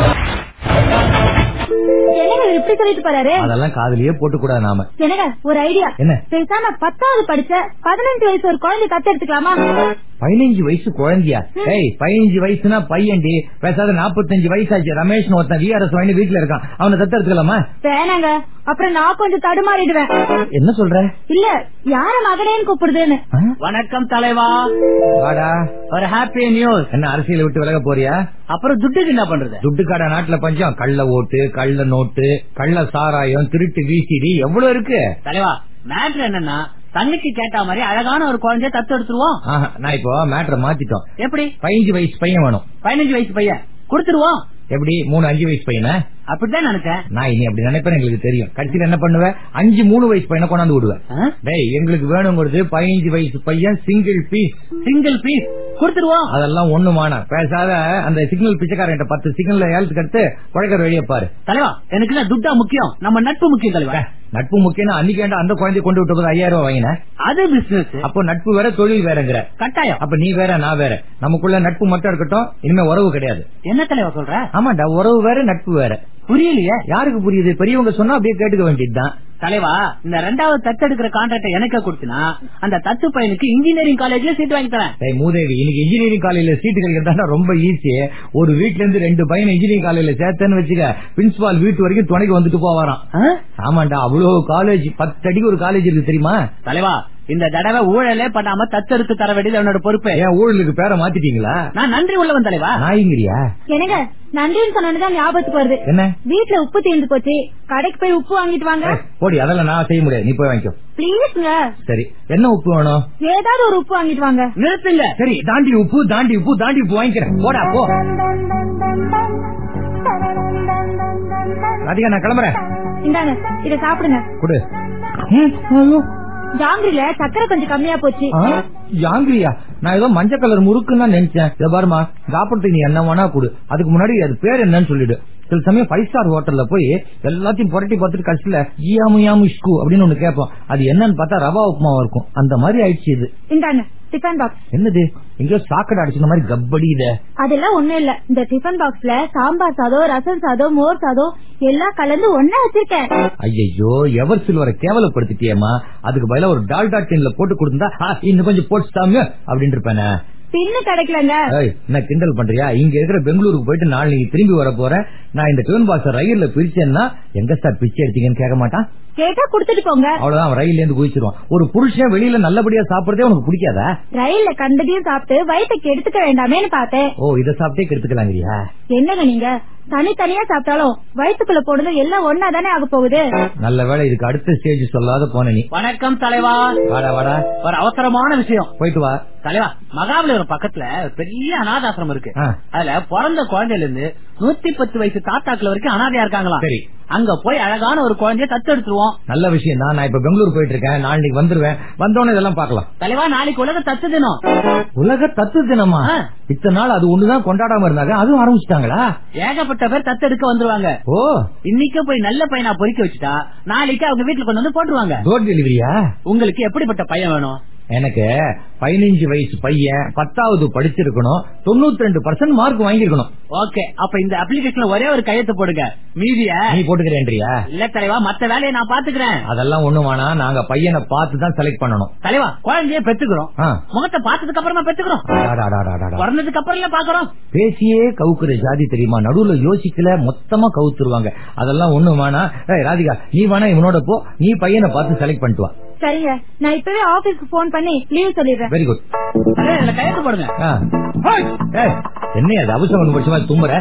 இப்படி சொல்லிட்டு போறாரு? அதெல்லாம் காதலியே போட்டுக்கூடாது நாம. என்னங்க ஒரு ஐடியா. என்ன? பேசாம பத்தாவது படிச்ச பதினஞ்சு வயசு ஒரு குழந்தை தத்து எடுத்துக்கலாமா? பதினஞ்சு வயசு குழந்தையா? ஏய் பதினஞ்சு வயசுனா பையன்டி. பேசாத நாற்பத்தஞ்சு வயசாச்சு. ரமேஷ் ஒருத்தன் விஆர்எஸ் வாங்கி வீட்டுல இருக்கான். அவனை தத்து எடுத்துக்கலாமா? வேணாங்க. அப்புறம் நான் கொஞ்சம் தடுமாறிடுவேன். என்ன சொல்ற? இல்ல யார மகனேன்னு கூப்பிடுதுன்னு. வணக்கம் தலைவா. வாடா. ஒரு ஹாப்பி நியூஸ் என்ன அரசியலை விட்டு விலக போறியா? அப்புறம் துட்டுக்கு என்ன பண்றது? துட்டுக்காட நாட்டுல பஞ்சம்? கள்ள ஓட்டு கள்ள நோட்டு கள்ள சாராயம் திருட்டு விசிடி எவ்வளவு இருக்கு? தலைவா மேட்ரு என்னன்னா தண்ணிக்கு கேட்ட மாதிரி அழகான ஒரு குழந்தைய தத்து எடுத்துருவோம். நான் இப்போ மேட்டரை மாத்திட்டோம். எப்படி? பதினஞ்சு வயசு பையன் வேணும். பதினஞ்சு வயசு பையன். கொடுத்துருவோம். எப்படி? மூணு அஞ்சு வயசு பையனா? அப்படிதான் நினைச்சேன் நான் இனி அப்படி நினைப்பேன் எங்களுக்கு தெரியும். கடைசியில என்ன பண்ணுவேன் அஞ்சு மூணு வயசு பையனை கொண்டாந்து விடுவேன்? டேய் எங்களுக்கு வேணுங்கிறது பதினஞ்சு வயசு பையன் சிங்கிள் பீஸ் சிங்கிள் பீஸ் கொடுத்துருவோம் அதெல்லாம் ஒண்ணுமான பேசாத அந்த சிக்னல் பிச்சைக்காரன் பத்து சிக்னல் ஏழுத்துக்கு எடுத்து பழக்கிற வழியை பாரு. தலைவா எனக்கு துட்டா முக்கியம். நம்ம நட்பு முக்கியம் தலைவா. நட்பு முக்கியம் அன்னைக்கு அந்த குழந்தைய கொண்டு விட்டு போது ஐயாயிரம் ரூபாய் வாங்கின? அது பிசினஸ் அப்போ நட்பு வேற தொழில் வேறங்கிற. கட்டாயம். அப்ப நீ வேற நான் வேற. நமக்குள்ள நட்பு மட்டும் இருக்கட்டும் இனிமே உறவு கிடையாது. என்ன தலைவா சொல்ற? ஆமாண்டா உறவு வேற நட்பு வேற. புரியலையே? யாருக்கு புரியுது? பெரியவங்க சொன்னா அப்படியே கேட்டுக்க வேண்டியதுதான். தலைவா இந்த ரெண்டாவது தத்து எடுக்கிற கான்ட்ராக்ட் எனக்கு கொடுத்தினா அந்த தத்து பையனுக்கு இன்ஜினியரிங் காலேஜ்ல சீட் வாங்கி தரேன். மூதேவி இன்னைக்கு இன்ஜினியரிங் காலேஜ்ல சீட்டு கிடைக்கிறதா ரொம்ப ஈஸி ஒரு வீட்ல இருந்து ரெண்டு பையன் இன்ஜினியரிங் காலேஜ்ல சேர்த்தேன்னு வச்சுக்க பிரின்சிபால் வீட்டு வரைக்கும் துணைக்கு வந்துட்டு போவாராம். ஆமாண்டா அவ்வளவு காலேஜ் பத்து அடிக்கு ஒரு காலேஜ் இருக்கு தெரியுமா? தலைவா இந்த தடவை ஊழலே பண்ணாம தத்தெடுத்து தர வேண்டியது என்னோட பொறுப்பு. ஏன் ஊழலுக்கு பேரை மாத்திட்டீங்களா? நான் நன்றி உள்ளவன் தலைவா. நாய்ங்கிறியா? என்னங்க? நன்றின்னு சொன்னதுதான் ஞாபகத்துக்கு வருது. என்ன? வீட்டுல உப்பு தீர்ந்து போச்சு. கடைக்கு போய் உப்பு வாங்கிட்டு வாங்க. போடி அதெல்லாம் நான் செய்ய முடியாது. நீ போய் வாங்கிக்கோ. ப்ளீஸ்ங்க சரி. என்ன உப்பு வேணும்? ஏதாவது ஒரு உப்பு வாங்கிட்டு வாங்க. நிறுத்துங்க. சரி தாண்டி உப்பு தாண்டி உப்பு தாண்டி உப்பு வாங்கிக்கிறேன். போடா போ. ராதிகா நான் கிளம்புறேன். இந்தாங்க இத சாப்பிடுங்க. கொடு. ஜாங்கிரில சக்கரை கொஞ்சம் கம்மியா போச்சு. ஜாங்கிரியா? நான் ஏதோ மஞ்சள் கலர் முறுக்குன்னு தான் நினைச்சேன். இதை பாருமா சாப்பிடறதுக்கு நீ என்ன வேணா கொடு. அதுக்கு முன்னாடி அது பேர் என்னன்னு சொல்லிடு. சில சமயம் ஃபைவ் ஸ்டார் ஹோட்டல்ல போய் எல்லாத்தையும் புரட்டி பார்த்துட்டு கடைசியில ஈயாமு யாமு இஷ்கு அப்படின்னு ஒண்ணு கேட்போம். அது என்னன்னு பார்த்தா ரவா உப்புமாவா இருக்கும். அந்த மாதிரி ஆயிடுச்சு இது. இந்தாங்க டிஃபன் பாக்ஸ் என்னது? எங்கேயோ சாக்கடை அடிச்சுன மாதிரி கப்படி இத. அதெல்லாம் ஒண்ணும் இல்ல. இந்த டிஃபன் பாக்ஸ்ல சாம்பார் சாதம் ரசம் சாதம் மோர் சாதம் எல்லாம் கலந்து ஒன்னா வச்சிருக்கேன். ஐயோ எவர் சில்வரை கேவலப்படுத்திட்டியேமா அதுக்கு பதிலா ஒரு டால்டா டின்ல போட்டு கொடுத்தா இன்னும் கொஞ்சம் போட்டு தாங்க அப்படின்னு இருப்பேனே. பின்னு கிடைக்கலங்க. என்ன கிண்டல் பண்றியா? இங்க இருக்கிற பெங்களூருக்கு போயிட்டு நாளைக்கு திரும்பி வர போறேன் நான் இந்த டியூன் பாக்ஸ் ரயில்ல பிரிச்சேன்னா எங்க சார் பிச்சை எடுத்தீங்கன்னு கேட்க மாட்டான்? கேட்டா குடுத்துட்டு போங்க. அவ்வளவுதான் ரயில்ல இருந்து குதிச்சிருவான். ஒரு புருஷன் வெளியில நல்லபடியா சாப்பிடுறதே உனக்கு பிடிக்காதா? ரயில்ல கண்டதையும் சாப்பிட்டு வயிற்றுக்கு எடுத்துக்க வேண்டாமேன்னு பார்த்தேன். ஓ இத சாப்பிட்டே கெடுத்துக்கலாங்கிறியா? என்னங்க நீங்க? தனித்தனியா சாப்பிட்டாலும் வயிற்றுக்குள்ள போடுறது எல்லாம் ஒன்னா தானே ஆக போகுது? நல்ல வேளை இதுக்கு அடுத்த ஸ்டேஜ் சொல்லாத போன நீ. வணக்கம் தலைவா. வாடா வாடா. ஒரு அவசரமான விஷயம். போயிட்டு வா. தலைவா மகாபலிபுரம் பக்கத்துல பெரிய அனாதாசிரமம் இருக்கு. அதுல பிறந்த குழந்தையில இருந்து நூத்தி பத்து வயசு தாத்தாக்கள் வரைக்கும் அனாதையா இருக்காங்களாம். சரி. அங்க போய் அழகான ஒரு குழந்தைய தத்து எடுத்துருவோம் நல்ல விஷயம். தான் நான் இப்ப பெங்களூர் போயிட்டு இருக்கேன் நாளைக்கு வந்துருவேன். வந்தோடனே இதெல்லாம் பார்க்கலாம். தலைவா நாளைக்கு உலக தத்து தினம். உலக தத்து தினமா. இத்தனை நாள் அது ஒண்ணுதான் கொண்டாடாம இருந்தாங்க. அதுவும் ஆரம்பிச்சிட்டாங்களா? ஏகப்பட்ட பேர் தத்து எடுக்க வந்துருவாங்க. ஓ. இன்னைக்கு போய் நல்ல பையனா பொறிக்க வச்சுட்டா நாளைக்கு அவங்க வீட்டுல கொண்டு வந்து போட்டுருவாங்க. டோர் டெலிவரியா உங்களுக்கு எப்படிப்பட்ட பையன் வேணும்? எனக்கு பதினஞ்சு வயசு பையன் பத்தாவது படிச்சிருக்கணும் தொண்ணூத்தி ரெண்டு பர்சன்ட் மார்க் வாங்கியிருக்கணும். ஓகே அப்ப இந்த அப்ளிகேஷன்ல ஒரே ஒரு கையெழுத்து போடுங்க. மீதிய நீ போட்டுக்கிறேன்றியா? இல்ல தலைவா மத்த வேலையை நான் பாத்துக்கிறேன் அதெல்லாம் ஒண்ணு வேணாம் நாங்க பையனை பார்த்து தான் செலக்ட் பண்ணணும். தலைவா குழந்தைய பெத்துக்கிறோம். முகத்தை பார்த்ததுக்கு அப்புறமா பெத்துக்கிறோம். பிறந்ததுக்கு அப்புறம் பாக்குறோம் பேசியே கவுக்குற ஜாதி தெரியுமா? நடுவுல யோசிக்கல மொத்தமா கவுத்துருவாங்க. அதெல்லாம் ஒண்ணு வேணா ராதிகா நீ வேணா இவனோட போ நீ பையனை பார்த்து செலக்ட் பண்ணிட்டு வா. சரிங்க. நான் இப்பவே ஆபீஸ்க்கு போன் பண்ணி லீவ் சொல்லிடுறேன். வெரி குட் கையெழுத்து போடுங்க. என்ன அது அவசரம் வருஷமா தும்புற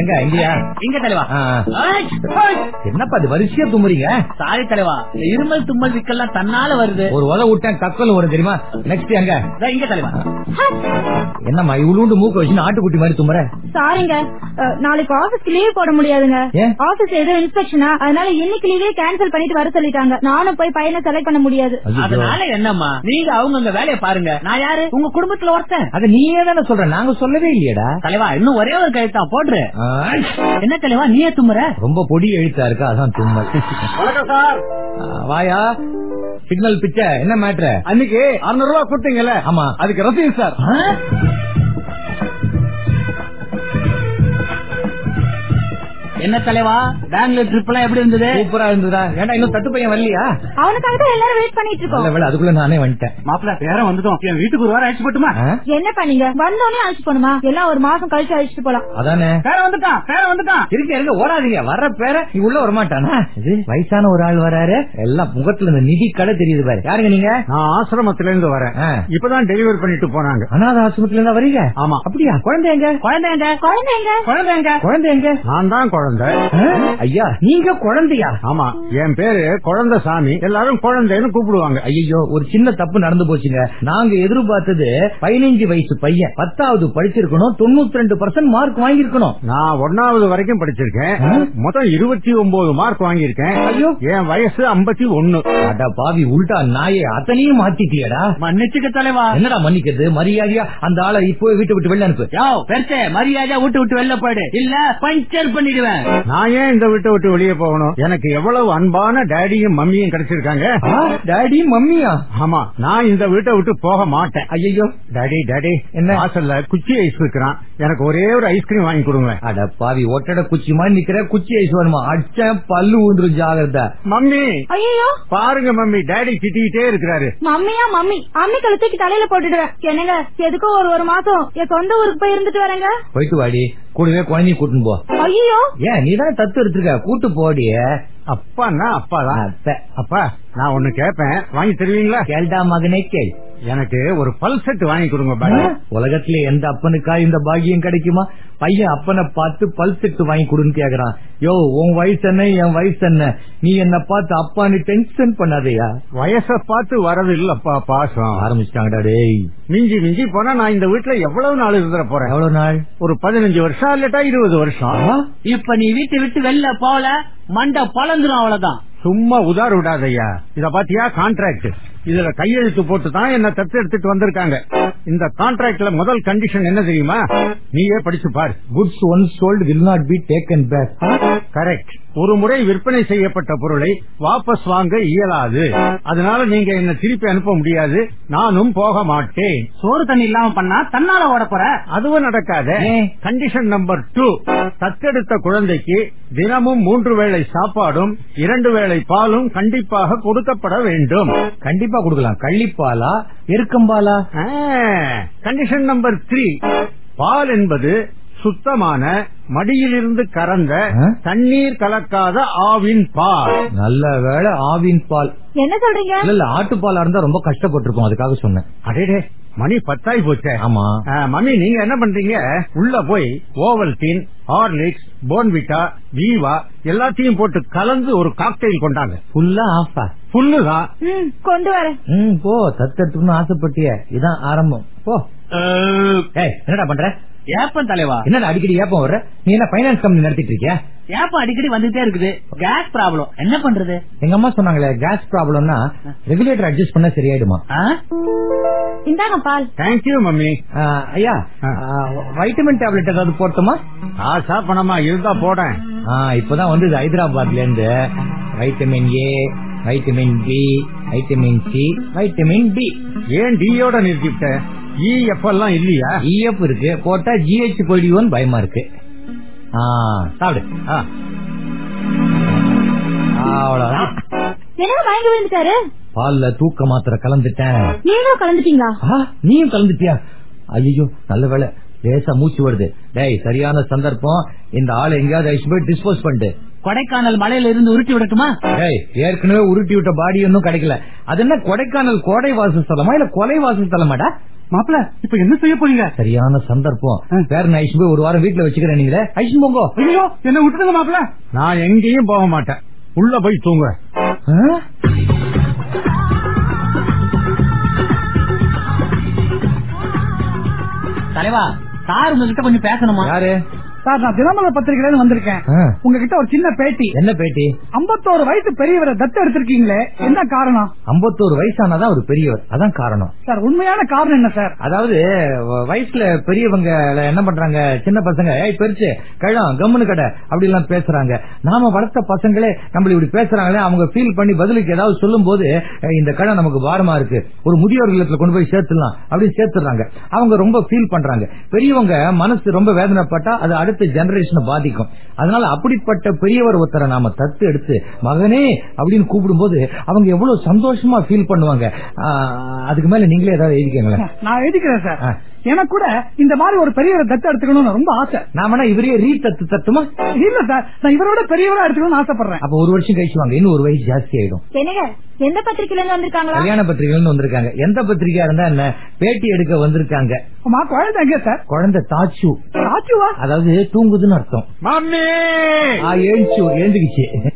எங்க இங்கயா? இங்க தலைவா. என்னப்பா அது வரிசையா தும்புறீங்க சாரி தலைவா. இருமல் தும்மல் விக்கெல்லாம் தன்னால வருது. ஒரு உத விட்டேன் கக்கல் வரும் தெரியுமா? நெக்ஸ்ட் எங்க? இங்க தலைவா. என்னம்மா இவ்வளவு மூக்க வச்சு ஆட்டுக்குட்டி மாதிரி தும்புற சாரிங்க நாளைக்கு ஆபீஸ்க்கு லீவ் போட முடியாதுங்க? ஆபீஸ் ஏதோ இன்ஸ்பெக்ஷனா அதனால இன்னைக்கு லீவே கேன்சல் பண்ணிட்டு வர சொல்லிட்டாங்க. நானும் போய் பையனை செலக்ட் பண்ண முடியாது. அதனால என்னம்மா? நீங்க அவங்க வேலையை பாருங்க. நான் யாரு? உங்க குடும்பத்துல ஒருத்தன். அத நீயே தானே சொல்ற. நாங்க சொல்லவே இல்லையடா. தலைவா இன்னும் ஒரே ஒரு கையெழுத்தா போடுற. என்ன தலைவா நீயே தும்முற? ரொம்ப பொடி எழுத்தா இருக்கா அதான் தும்மல். வணக்கம் சார். வாயா? சிக்னல் பிச்சை என்ன மேட்ரு? அன்னைக்கு அறுநூறு ரூபாய் கொடுத்தீங்கல்ல? ஆமா. அதுக்கு ரசீது சார். என்ன தலைவா? பெங்களூர் ட்ரிப் எல்லாம் எப்படி இருந்தது? சூப்பரா இருந்ததா? ஏன்டா இன்னும் தட்டு பையன் வரலையா? அவனுக்காக தான் எல்லாரும் வெயிட் பண்ணிட்டு இருக்கோம். அதுக்குள்ள நானே வந்துட்டேன். மாப்பிள்ள பேர வந்துட்டோம் என் வீட்டுக்கு ஒரு வாரம் அழைச்சு போட்டுமா? என்ன பண்ணீங்க? வந்தோடனே அழைச்சு போணுமா எல்லாம் ஒரு மாசம் கழிச்சு அழைச்சிட்டு போலாம். அதானே? பேர வந்துட்டான் பேர வந்துட்டான். இருங்க இருங்க ஓடாதீங்க. வர்ற பேர நீ உள்ள வரமாட்டானா? இது வயசான ஒரு ஆள் வராரு. எல்லாம் முகத்துல இந்த நிதி கடை தெரியுது பாரு. யாருங்க நீங்க? நான் ஆசிரமத்துல இருந்து வரேன். இப்பதான் டெலிவரி பண்ணிட்டு போனாங்க. அனாத ஆசிரமத்துல இருந்தா வரீங்க? ஆமா. அப்படியா? குழந்தை எங்க? குழந்தை எங்க? குழந்தை எங்க? குழந்தை எங்க? குழந்தை எங்க? நான் தான் குழந்தை. ஆ? ஐயா. நீங்க குழந்தையா? ஆமா. என் பேரு குழந்தை சாமி எல்லாரும் குழந்தைன்னு கூப்பிடுவாங்க. ஐயோ ஒரு சின்ன தப்பு நடந்து போச்சுங்க. நாங்க எதிர்பார்த்தது பதினஞ்சு வயசு பையன். பத்தாவது படிச்சிருக்கணும். தொண்ணூத்தி ரெண்டு பர்சன்ட் மார்க் வாங்கியிருக்கணும். நான் ஒன்னாவது வரைக்கும் படிச்சிருக்கேன்? மொத்தம் இருபத்தி ஒன்பது மார்க் வாங்கியிருக்கேன். ஐயோ. என் வயசு ஐம்பத்தி ஒன்னு. அட பாவி உல்டா நாயே அத்தனையும் மாத்திட்டியடா. மன்னிச்சுக்க தலைவா என்னடா மன்னிக்கிறது? மரியாதையா? அந்த ஆளை இப்போ வீட்டு விட்டு வெளில அனுப்பு. யோ பெருசே மரியாதை விட்டு விட்டு வெளில போயிடு. இல்ல பஞ்சர் பண்ணிடுவேன். நான் ஏன் இந்த வீட்டை விட்டு வெளியே போகணும்? எனக்கு எவ்வளவு அன்பான டேடியும் மம்மியும் கிடைச்சிருக்காங்க. ஆ, டாடி மம்மியா? ஆமா நான் இந்த வீட்டை விட்டு போக மாட்டேன். ஐயோ டாடி டாடி என்ன? வாசல்ல குச்சி ஐஸ் விற்கிறான் எனக்கு ஒரே ஒரு ஐஸ்கிரீம் வாங்கி கொடுங்க அட பாவி ஒட்டட குச்சி மாதிரி நிக்கிற குச்சி ஐஸ் வேணுமா? அடிச்சேன் பல்லு ஊந்துரும் ஜாகிரதா. மம்மி! ஐயோ பாருங்க மம்மி டாடி திட்டிக்கிட்டே இருக்கிறாரு. மம்மியா மம்மி அம்மி கழுத்துக்கு தலையில போட்டுடுவேன் என்னங்க எதுக்கோ ஒரு ஒரு மாசம் என் சொந்த ஊருக்கு போய் இருந்துட்டு வரேங்க? போயிட்டு வாடி கூடவே குழந்தைய கூட்டின்னு போ. ஐயோ ஏன் நீ தான் தத்து எடுத்துருக்க. கூட்டு போடிய அப்பான்னா அப்பாதான். அப்பா நான் ஒண்ணு கேட்பேன் வாங்கி தருவீங்களா? கேள்டா மகனே கேள். எனக்கு ஒரு பல் செட் வாங்கி கொடுங்க உலகத்துல எந்த அப்பனுக்கா இந்த பாக்கியம் கிடைக்குமா? பையன் அப்பனை பார்த்து பல் செட்டு வாங்கி கொடுன்னு கேக்குறான். யோ உன் வயசு என்ன என் வயசு என்ன? நீ என்ன பார்த்து அப்பான்னு டென்ஷன் பண்ணாதயா? வயச பார்த்து வரது இல்லப்பா பாசம். ஆரம்பிச்சிட்டாங்கடா டேய். மிஞ்சி மிஞ்சி போனா நான் இந்த வீட்டுல எவ்வளவு நாள் இருந்துட போறேன்? எவ்வளவு நாள்? ஒரு பதினஞ்சு வருஷம் இல்லட்டா இருபது வருஷம். இப்ப நீ வீட்டை விட்டு வெளில போல மண்டை பழந்துரும் அவ்வளவுதான். சும்மா உதார் விடாதய்யா. இத பாத்தியா கான்ட்ராக்ட் இதுல கையெழுத்து போட்டு தான் என்ன தத்து எடுத்துட்டு வந்திருக்காங்க. இந்த கான்ட்ராக்ட்ல முதல் கண்டிஷன் என்ன தெரியுமா? நீயே படிச்சு பாரு. Goods one sold will not be taken back correct ஒரு முறை விற்பனை செய்யப்பட்ட பொருளை வாபஸ் வாங்க இயலாது. அதனால நீங்க என்ன திருப்பி அனுப்ப முடியாது. நானும் போக மாட்டேன். சோறு தண்ணி இல்லாம பண்ணா தன்னால ஓட போற? அதுவும் நடக்காத. கண்டிஷன் நம்பர் டூ தத்தெடுத்த குழந்தைக்கு தினமும் மூன்று வேளை சாப்பாடும் இரண்டு வேளை பாலும் கண்டிப்பாக கொடுக்கப்பட வேண்டும். கண்டிப்பா கொடுக்கலாம். கள்ளிப்பாலா? எருக்கம்பாலா? கண்டிஷன் நம்பர் த்ரீ பால் என்பது சுத்தமான மடியிலிருந்து கறந்த தண்ணீர் கலக்காத ஆவின் பால். நல்ல வேளை ஆவின் பால். என்ன சொல்றீங்க? இல்ல இல்ல ஆட்டுப்பாலா இருந்தா ரொம்ப கஷ்டப்பட்டிருப்போம் அதுக்காக சொன்னேன். அடேடே மணி பத்தாய் போச்சே. ஆமா. மம்மி நீங்க என்ன பண்றீங்க? உள்ள போய் ஓவல்டீன் ஹார்லிக்ஸ் போன்விட்டா வீவா எல்லாத்தையும் போட்டு கலந்து ஒரு காக்டெயில் கொண்டாங்க. ஃபுல்லா ஆஃபா. புல்லு தான் ம் கொண்டு வரேன். ம் போ தத்தெடுத்துக்கணும் ஆசைப்பட்டிய. இதான் ஆரம்பம். போ. என்னடா பண்ற? ஏப்பம் தலைவா? என்னடா அடிக்கடி ஏப்பம் வர்ற? நீ என்ன பைனான்ஸ் கம்பெனி நடத்திட்டு இருக்கியா? ஏப்பம் அடிக்கடி வந்துட்டே இருக்குது. கேஸ் ப்ராப்ளம் என்ன பண்றது? எங்க அம்மா சொன்னாங்களே கேஸ் ப்ராப்ளம்னா ரெகுலேட்டர் அட்ஜஸ்ட் பண்ண சரியாயிடுமா? இந்தாங்க பால். Thank you mummy. ஆ, ஐயா வைட்டமின் டேப்லெட் ஏதாவது போட்டுமா? ஆசா பணமா இருந்தா போடேன். இப்பதான் வந்தது ஹைதராபாத்ல இருந்து vitamin A vitamin B vitamin C vitamin D ஏன் டியோட நிறுத்திவிட்ட? இஎஃப் எல்லாம் இல்லையா? இஎஃப் இருக்கு. போட்டா ஜிஹெச் போயிடுவோன்னு பயமா இருக்கு. ஆ, சாப்பிடு. ஆ. அவ்வளவுதான். என்ன வாங்கி விழுந்துட்டாரு? பால்ல தூக்க மாத்திரை கலந்துட்டேன். நீங்களும் கலந்துட்டீங்களா? நீயும் கலந்துட்டியா? ஐயோ நல்ல வேலை லேசா மூச்சு வருது. டேய் சரியான சந்தர்ப்பம். இந்த ஆளை எங்கேயாவது அழிச்சு போய் டிஸ்போஸ் பண்ணிட்டு கொடைக்கானல் மலையில இருந்து உருட்டி விடட்டுமா? டேய் ஏற்கனவே உருட்டி விட்ட பாடி இன்னும் கிடைக்கல. அது என்ன கொடைக்கானல் கோடை வாசஸ்தலமா இல்ல கொலை வாசஸ்தலமாடா? மாப்பிள இப்ப என்ன செய்ய போறீங்க? சரியான சந்தர்ப்பம். வேற ஐஸ் போய் ஒரு வாரம் வீட்டுல வச்சுக்கிறேன் நீங்களே. ஐஸ் போங்கோ. ஐயோ என்ன விட்டுடுங்க மாப்பிள. நான் எங்கேயும் போக மாட்டேன். உள்ள போய் தூங்குறேன் தலைவா சார் உங்ககிட்ட கொஞ்சம் பேசணுமா? யாரு? சார் நான் தினமலர் பத்திரிகையில வந்திருக்கேன். உங்ககிட்ட ஒரு சின்ன பேட்டி. என்ன பேட்டி? ஐம்பத்தோரு வயசு பெரியவரை தத்து எடுத்திருக்கீங்களே என்ன காரணம்? ஐம்பத்தோரு வயசானாதான் ஒரு பெரியவர்? அதான் காரணம். சார் உண்மையான காரணம் என்ன சார்? அதாவது வயசுல பெரியவங்க என்ன பண்றாங்க? சின்ன பசங்க ஏய் பெருச்சு கழம் கம்முனு கடை அப்படி எல்லாம் பேசுறாங்க. நாம வளர்த்த பசங்களே நம்மள இப்படி பேசுறாங்களே அவங்க ஃபீல் பண்ணி பதிலுக்கு ஏதாவது சொல்லும் போது "ஏய், இந்த கடை நமக்கு பாரமா இருக்கு. ஒரு முதியோர் இல்லத்துல கொண்டு போய் சேர்த்துடலாம் அப்படின்னு சேர்த்துறாங்க அவங்க ரொம்ப ஃபீல் பண்றாங்க. பெரியவங்க மனசு ரொம்ப வேதனைப்பட்டா அது அடுத்த ஜெனரேஷனை பாதிக்கும். அதனால அப்படிப்பட்ட பெரியவர் ஒருத்தரை நாம தத்து எடுத்து மகனே அப்படின்னு கூப்பிடும்போது அவங்க எவ்வளவு சந்தோஷமா ஃபீல் பண்ணுவாங்க. அதுக்கு மேல நீங்களே ஏதாவது எழுதிக்கங்களேன். நான் எழுதிக்கிறேன் சார். எனக்கு கூட இந்த மாதிரி ஒரு பெரியவரை தத்து எடுத்துக்கணும்னு ரொம்ப ஆசை. நாம இவரே ரீ தத்து தத்துமா? இல்ல சார் நான் இவரோட பெரியவரா எடுத்துக்கணும்னு ஆசைப்படுறேன். அப்ப ஒரு வருஷம் கழிச்சு வாங்க இன்னும் ஒரு வயசு ஜாஸ்தி ஆயிடும். என்னங்க எந்த பத்திரிக்கையில இருந்து வந்திருக்காங்களா? கல்யாண பத்திரிகைகள் வந்திருக்காங்க. எந்த பத்திரிகையா இருந்தா என்ன? பேட்டி எடுக்க வந்திருக்காங்க. அம்மா குழந்தை எங்க சார்? குழந்தை தாச்சு. ராஜுவா அதாவது தூங்குதுன்னு அர்த்தம். மம்மி! ஆ, எழுந்துச்சு எழுந்துக்குச்சு.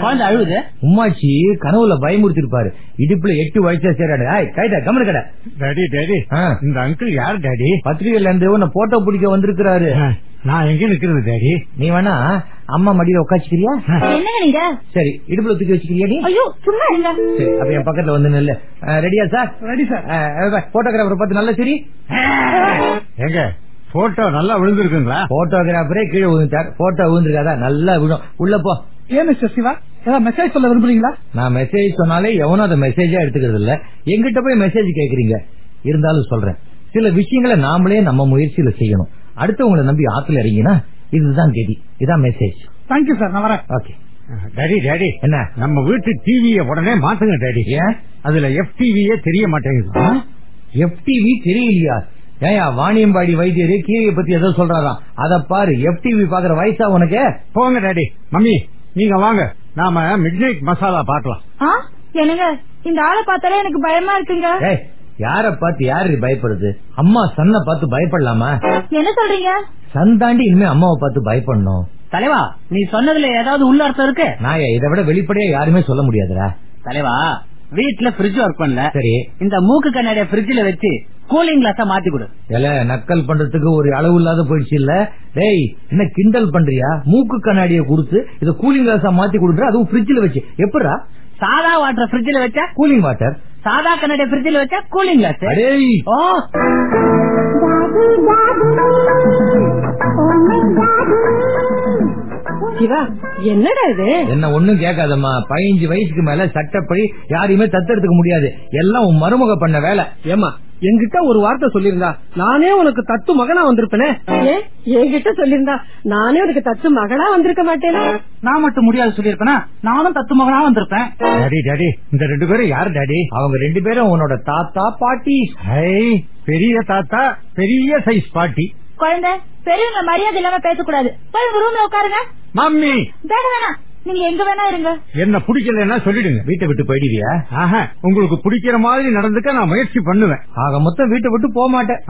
குழந்தை அழுகுது உம்மாச்சி கனவுல பயமுறுத்திருப்பாரு. இடுப்புல எட்டு வயசா சேராடு கைட்டா கமனு கடை. டாடி டாடி இந்த அங்கிள் யார் டாடி பத்திரிகையில இருந்து உன்னை போட்டோ பிடிக்க வந்திருக்கிறாரு. நான் எங்க நிக்கிறது டாடி நீ வேணா அம்மா மடியில உட்காச்சுக்கிறியா? என்னங்க நீங்க? சரி இடுப்புல தூக்கி வச்சுக்கிறியா நீ? ஐயோ சும்மா இருங்க. சரி அப்ப என் பக்கத்துல வந்து நெல்லு. ரெடியா சார் ரெடி சார் போட்டோகிராஃபர் பார்த்து நல்ல சரி. எங்க போட்டோ நல்லா விழுந்திருக்குங்களா? போட்டோகிராஃபரே கீழே விழுந்துட்டார். போட்டோ விழுந்திருக்காதா? நல்லா விழும். உள்ள போ. ஏன் மிஸ்டர் சிவா? ஏதாவது மெசேஜ் சொல்ல விரும்புறீங்களா? நான் மெசேஜ் சொன்னாலே எவனும் அதை மெசேஜா எடுத்துக்கிறது இல்ல. எங்கிட்ட போய் மெசேஜ் கேக்குறீங்க. இருந்தாலும் சொல்றேன். சில விஷயங்களை நாமளே நம்ம முயற்சியில செய்யணும். அடுத்தவங்களை நம்பி ஆத்துல இறங்கினா இதுதான் கெதி. இதான் மெசேஜ் தேங்க்யூ சார் நான் வரேன். ஓகே டாடி டாடி என்ன? நம்ம வீட்டு டிவிய உடனே மாத்துங்க டாடி ஏன்? அதுல எஃப் டிவியே தெரிய மாட்டேங்குது. எஃப்டிவி தெரியலையா? ஏயா வாணியம்பாடி வைத்தியரே கீரையை பத்தி ஏதோ சொல்றாராம். அத பாரு எஃப்டிவி பாக்குற வயசா உனக்கு? போங்க டாடி மம்மி நீங்க வாங்க. நாம மிட் நைட் மசாலா பாக்கலாம் ஆ? என்னங்க? இந்த ஆளை பார்த்தாலே எனக்கு பயமா இருக்குங்க. ஏய் யார பார்த்து யாரு பயப்படுறது அம்மா சன்ன பார்த்து பயப்படலாமா? என்ன சொல்றீங்க? சன் தாண்டி இனிமே அம்மாவை பார்த்து பயப்படணும். தலைவா நீ சொன்னதுல ஏதாவது உள்ள அர்த்தம் இருக்கு? நான் இதை விட வெளிப்படையா யாருமே சொல்ல முடியாதுடா. தலைவா வீட்டுல ஃப்ரிட்ஜ் ஒர்க் பண்ணல. சரி. இந்த மூக்கு கண்ணாடிய ஃப்ரிட்ஜ்ல வச்சு கூலிங் கிளாஸ மாத்தி கொடு. எல நக்கல் பண்றதுக்கு ஒரு அளவு இல்லாத போயிடுச்சு இல்ல? டேய் என்ன கிண்டல் பண்றியா? மூக்கு கண்ணாடிய கொடுத்து இத கூலிங் கிளாஸா மாத்தி கொடுக்குற அதுவும் ஃப்ரிட்ஜ்ல வச்சு. எப்படா சாதா வாட்டர் ஃப்ரிட்ஜ்ல வச்சா? கூலிங் வாட்டர் சாதா கண்ணாடி ஃப்ரிட்ஜ்ல வச்சா கூலிங் கிளாஸ் அடேய். ஓ. சிவா என்னடா இது? என்ன ஒண்ணும் கேட்காதம்மா. பதினஞ்சு வயசுக்கு மேல சட்டப்படி யாரையுமே தத்தெடுத்துக்க முடியாது. எல்லாம் உன் மருமக பண்ண வேலை. ஏமா என்கிட்ட ஒரு வார்த்தை சொல்லியிருந்தா நானே உனக்கு தத்து மகனா வந்திருப்பேனே? என்கிட்ட சொல்லியிருந்தா நானே உனக்கு தத்து மகளா வந்திருக்க மாட்டேனா? நான் மட்டும் முடியாது சொல்லியிருப்பேனா? நானும் தத்து மகனா வந்திருப்பேன். டாடி டாடி இந்த ரெண்டு பேரும் யார் டாடி? அவங்க ரெண்டு பேரும் உன்னோட தாத்தா பாட்டி. ஹை பெரிய தாத்தா பெரிய சைஸ் பாட்டி. குழந்தை பெரியவங்க மரியாதை இல்லாம பேசக்கூடாது. போய் உங்க ரூம்ல உட்காருங்க. மம்மி! வேணாம் வேணாம். நீங்க எங்க வேணா இருங்க. என்ன பிடிக்கலன்னா சொல்லிடுங்க. வீட்டை விட்டு போயிடுவியா? ஆஹா உங்களுக்கு பிடிக்கிற மாதிரி நடந்துக்க நான் முயற்சி பண்ணுவேன். ஆக மொத்தம் வீட்டை விட்டு போக மாட்டேன்.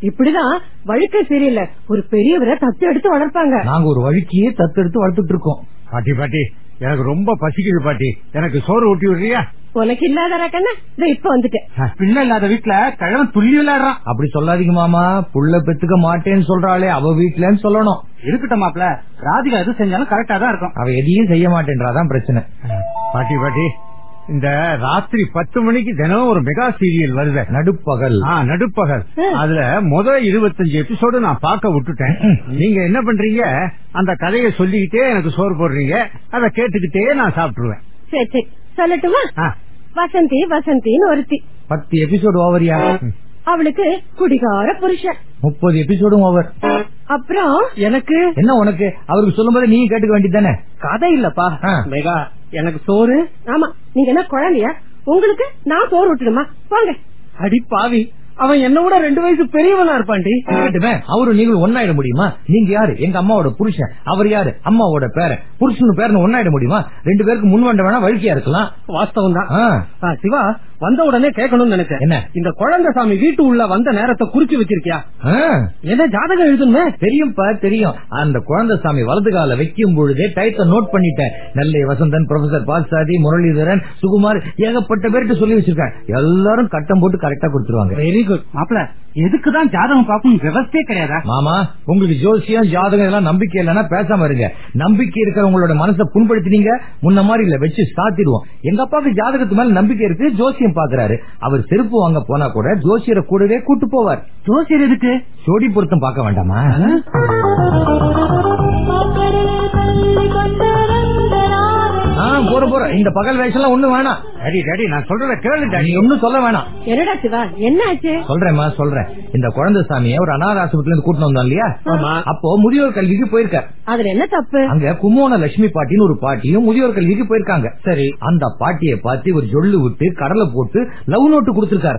இப்படிதான் வழுக்க சரியில்லை ஒரு பெரியவரை தத்து எடுத்து வளர்ப்பாங்க. நாங்க ஒரு வழுக்கியே தத்தெடுத்து வளர்த்துட்டு இருக்கோம். பாட்டி பாட்டி எனக்கு ரொம்ப பசிக்குது பாட்டி. எனக்கு சோறு ஊட்டி விடுறியா? உனக்கு இல்லாத கண்ணா. இப்ப வந்துட்டேன் பிள்ளை இல்லாத வீட்டுல கிழவன் துள்ளி விளையாடுறான். அப்படி சொல்லாதீங்க மாமா. புள்ள பெத்துக்க மாட்டேன்னு சொல்றாளே அவ வீட்டுலன்னு சொல்லணும். இருக்கட்டும் மாப்ள ராதிகா எது செஞ்சாலும் கரெக்டா தான் இருக்கும். அவ எதையும் செய்ய மாட்டேன்றாதான் பிரச்சனை. பாட்டி பாட்டி இந்த ராத்திரி பத்து மணிக்கு தினம் ஒரு மெகா சீரியல் வருது. நடுப்பகல். நடுப்பகல். அதுல முத இருபத்தஞ்சு எபிசோடு நான் பார்க்க விட்டுட்டேன். நீங்க என்ன பண்றீங்க? அந்த கதையை சொல்லிக்கிட்டே எனக்கு சோறு போடுறீங்க. அதை கேட்டுக்கிட்டே நான் சாப்பிட்டுருவேன். சரி சரி. சொல்லட்டுமா. வசந்தி வசந்தின்னு ஒருத்தி. பத்து எபிசோடு ஓவரியா அவளுக்கு குடிகார புருஷன். முப்பது எபிசோடும் ஓவர் அப்புறம்? எனக்கு? என்ன உனக்கு? அவருக்கு சொல்லும் போது நீங்க கேட்டுக்க வேண்டியதானே கதை இல்லப்பா. மெகா. எனக்கு சோறு? ஆமா நீங்க என்ன குழந்தையா? உங்களுக்கு நான் சோறு விட்டுடுமா வாங்க. அடி பாவி அவன் என்ன விட ரெண்டு வயசு பெரியவனா இருப்பான்டி. கேட்டுமே அவரு நீங்களும் ஒன்னாயிட முடியுமா? நீங்க யாரு? எங்க அம்மாவோட புருஷன். அவர் யாரு? அம்மாவோட பேர புருஷன் பேரன் ஒன்னாயிட முடியுமா? ரெண்டு பேருக்கு முன் வண்ட வேணா வழுக்கியா இருக்கலாம். வாஸ்தவம் தான். சிவா வந்த உடனே கேட்கணும்னு நினைச்சேன். என்ன? இந்த குழந்தை சாமி வீட்டு உள்ள வந்த நேரத்தை குறிச்சு வச்சிருக்கியா. என்ன ஜாதகம் எழுதணுமே தெரியும்பா தெரியும். அந்த குழந்தை சாமி வலது கால வைக்கும் பொழுதே டயத்தை நோட் பண்ணிட்டேன். நெல்லை வசந்தன் ப்ரொஃபசர் பால்சாதி முரளிதரன் சுகுமார் ஏகப்பட்ட பேர்கிட்ட சொல்லி வச்சிருக்கேன் எல்லாரும் கட்டம் போட்டு கரெக்டா கொடுத்துருவாங்க. வெரி குட் மாப்ள எதுக்குதான் ஜாதகம் பார்க்கணும் விவசாயே கிடையாதா? மாமா உங்களுக்கு ஜோசியம் ஜாதகம் இதெல்லாம் நம்பிக்கை இல்லைன்னா பேசாம இருங்க. நம்பிக்கை இருக்கிறவங்களோட மனசை புண்படுத்தினீங்க. முன்ன மாதிரி இல்ல வச்சு சாத்திடுவோம். எங்க அப்பாவுக்கு ஜாதகத்து மேல நம்பிக்கை இருக்கு ஜோசியம் பாக்குறாரு. அவர் செருப்பு வாங்க போனா கூட ஜோசியரை கூடவே கூட்டு போவார். ஜோசியர் எதுக்கு? ஜோடி பொருத்தம் பார்க்க வேண்டாமா? போற போற. இந்த பகல் வயசுலாம் ஒண்ணு வேணாம். டாடி டாடி நான் சொல்றத கேளு நீ டாடி ஒண்ணும் சொல்ல வேணாம். என்னடா சிவா என்ன ஆச்சு சொல்றேம்மா சொல்றேன். இந்த குழந்தை சாமியை ஒரு அனாத ஆசிரமத்துல இருந்து கூட்டிட்டு வந்தோம் இல்லையா? அப்போ முதியோர் கல்விக்கு போயிருக்கார் அதுல என்ன தப்பு? அங்க கும்போண லட்சுமி பாட்டின்னு ஒரு பாட்டியும் முதியோர் கல்விக்கு போயிருக்காங்க. சரி. அந்த பாட்டியை பார்த்து ஒரு ஜொல்லு விட்டு கடலை போட்டு லவ் நோட்டு கொடுத்திருக்காரு.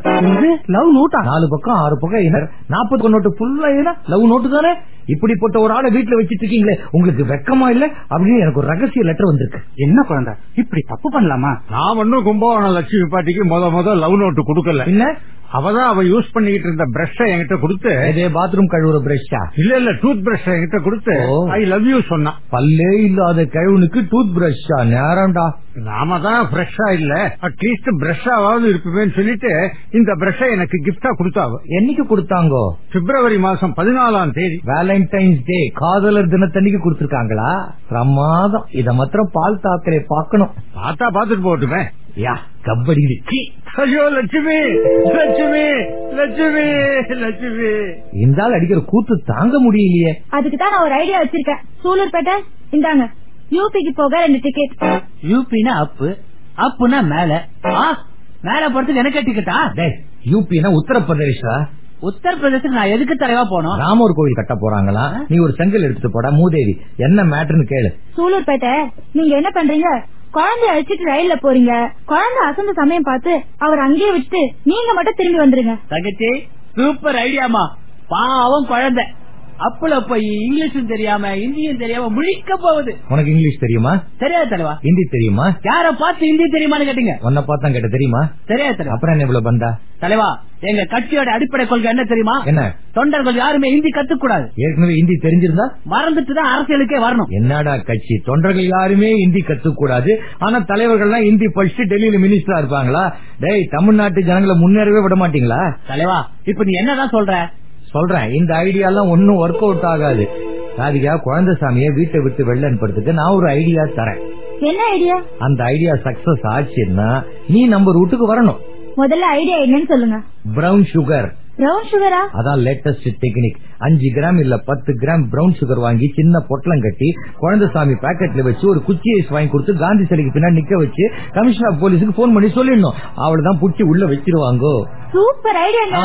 லவ் நோட்டா நாலு பக்கம் ஆறு பக்கம் என்ன நாற்பது நோட்டு ஃபுல்லா லவ் நோட்டு தானே? இப்படிப்பட்ட ஒரு ஆளை வீட்டுல வச்சிட்டு இருக்கீங்களே உங்களுக்கு வெக்கமா இல்ல? அப்படின்னு எனக்கு ஒரு ரகசிய லெட்டர் வந்திருக்கு. என்ன குழந்தை? இப்படி தப்பு பண்ணலாமா? நான் ஒன்னும் கும்பகோணம் லட்சுமி பாட்டிக்கு முத முத லவ் நோட்டு கொடுக்கல. என்ன? அவதான் அவ யூஸ் பண்ணிக்கிட்டு இருந்த பிரஷ என்கிட்ட கொடுத்து இதே பாத்ரூம் கழுவுற பிரஷ்ஷா இல்ல இல்ல டூத் பிரஷ் என்கிட்ட கொடுத்து. ஐ லவ் யூ சொன்னான் பல்லே இல்லாத கழுவுனுக்கு டூத் பிரஷ்ஷா நேரம்டா. நாம தான் ஃப்ரெஷ்ஷா இல்ல அட்லீஸ்ட் பிரஷ்ஷாவது இருப்பேன்னு சொல்லிட்டு இந்த பிரஷ எனக்கு கிஃப்டா கொடுத்தாவ. என்னைக்கு கொடுத்தாங்கோ? பிப்ரவரி மாசம் பதினாலாம் தேதி. வேலண்டைன்ஸ் டே காதலர் தினத்தன்னைக்கு கொடுத்திருக்காங்களா? பிரமாதம். இத மாத்திரம் பால் தாக்கரை பாக்கணும் பார்த்தா பாத்துட்டு போட்டுமே யா கபடி ஐயோ லட்சுமி லட்சுமி லட்சுமி லட்சுமி. இந்த அடிக்கிற கூத்து தாங்க முடியலையே. அதுக்கு தான் நான் ஒரு ஐடியா வச்சிருக்கேன். சூலூர்பேட்டை இந்தாங்க. யூபிக்கு போக ரெண்டு டிக்கெட் யூபினா அப்பு அப்புனா மேல. ஆ மேல போறதுக்கு எனக்கு டிக்கெட்டா டேய் யூபினா உத்தரப்பிரதேஷா உத்தரப்பிரதேசத்துக்கு நான் எதுக்கு தலைவா போனோம்? ராமர் கோவில் கட்ட போறாங்களா? நீ ஒரு செங்கல் எடுத்துட்டு போடா மூதேவி. என்ன மேட்டர்னு கேளு. சூலூர்பேட்டை நீங்க என்ன பண்றீங்க? குழந்தைய அழைச்சிட்டு ரயில்ல போறீங்க. குழந்தை அசந்த சமயம் பார்த்து அவர் அங்கேயே விட்டு நீங்க மட்டும் திரும்பி வந்துருங்க. தங்கச்சி சூப்பர் ஐடியாமா பாவம் குழந்தை. அப்புல போய் இங்கிலீஷும் தெரியாம ஹிந்தியும் தெரியாம முழிக்க போகுது. உனக்கு இங்கிலீஷ் தெரியுமா? தெரியாது தலைவா. ஹிந்தி தெரியுமா? யார பார்த்து ஹிந்தி தெரியுமான்னு கேட்டீங்க? உன்னை பார்த்தா கேட்ட தெரியுமா? தெரியாது தலைவா. அப்புறம் என்ன இவ்வளவு பந்தா? தலைவா எங்க கட்சியோட அடிப்படை கொள்கை என்ன தெரியுமா? என்ன? தொண்டர்கள் யாருமே ஹிந்தி கத்துக்க கூடாது ஏற்கனவே ஹிந்தி தெரிஞ்சிருந்தா? மறந்துட்டு தான் அரசியலுக்கே வரணும். என்னடா கட்சி? தொண்டர்கள் யாருமே ஹிந்தி கத்துக்க கூடாது ஆனா தலைவர்கள்லாம் ஹிந்தி படிச்சுட்டு டெல்லியில மினிஸ்டரா இருப்பாங்களா? டேய் தமிழ்நாட்டு ஜனங்களை முன்னேறவே விட மாட்டீங்களா? தலைவா இப்ப நீ என்னதான் சொல்ற? சொல்றேன். இந்த ஐடியா எல்லாம் ஒன்னும் ஒர்க் அவுட் ஆகாது. ராதிகா குழந்தைசாமிய வீட்டை விட்டு வெளில அனுப்புறதுக்கு நான் ஒரு ஐடியா தரேன். என்ன ஐடியா? அந்த ஐடியா சக்சஸ் ஆச்சுன்னா நீ நம்ம ரூட்டுக்கு வரணும். முதல்ல ஐடியா என்னன்னு சொல்லுங்க. பிரவுன் சுகர் பிரவுன் சுகரா அதான் லேட்டஸ்ட் டெக்னிக் அஞ்சு கிராம் இல்ல பத்து கிராம் பிரவுன் சுகர் வாங்கி சின்ன பொட்டலம் கட்டி குழந்தைசாமி பாக்கெட்ல வச்சு ஒரு குச்சி ஐஸ் வாங்கி கொடுத்து காந்தி சிலைக்கு பின்னாடி நிக்க வச்சு கமிஷனர் போலீஸுக்கு போன் பண்ணி சொல்லிடணும். அவளதான் புடிச்சு உள்ள வச்சிருவாங்கோ. Super idea.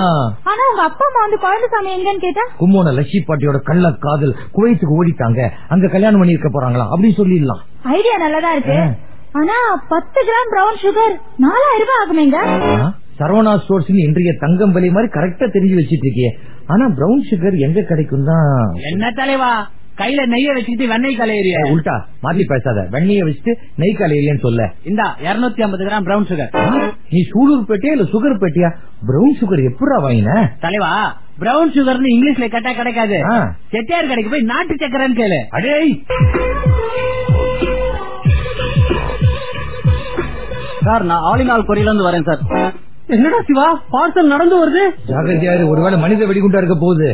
ஆனா உங்க அப்பா அம்மா வந்து குழந்தைசாமி எங்கன்னு கேட்டா? கும்போன லட்சி பாட்டியோட கள்ள காதல் குவைத்துக்கு ஓடிட்டாங்க. அங்க கல்யாணம் பண்ணி இருக்க போறாங்களா? அப்படின்னு சொல்லிடலாம். ஐடியா நல்லதா இருக்கு. ஆனா பத்து கிராம் பிரவுன் சுகர் நாலாயிரம் ரூபாய் ஆகுமேங்க? சரவணா ஸ்டோர்ஸ் இன்றைய தங்கம் விலை மாதிரி கரெக்டா தெரிஞ்சு வச்சிட்டு இருக்கியே ஆனா பிரவுன் சுகர் எங்க கிடைக்கும் தான்? என்ன தலைவா? கையில நெய்ய வச்சுக்கிட்டு வெண்ணெய் கலையறிய? உல்டா மாத்தி பேசாத. வெண்ணைய வச்சுட்டு நெய் காலையிலேன்னு சொல்ல. இந்தா இருநூத்தி ஐம்பது கிராம் பிரவுன் சுகர் நீ சூலூர் பேட்டியா இல்ல சுகர் பேட்டியா? பிரவுன் சுகர் எப்படா வாங்கின? தலைவா பிரவுன் சுகர்னு இங்கிலீஷ்ல கேட்டா கிடைக்காது. செட்டியார் கடைக்கு போய் நாட்டு சக்கரைன்னு கேளு. அடேய்! சார் நான் ஆலிநாள் கொரியில இருந்து வரேன் சார். என்னடா சிவா? பார்சல் நடந்து வருது? ஜாகிரதையாரு ஒருவேளை மனித வெடிகுண்டா இருக்க போகுது.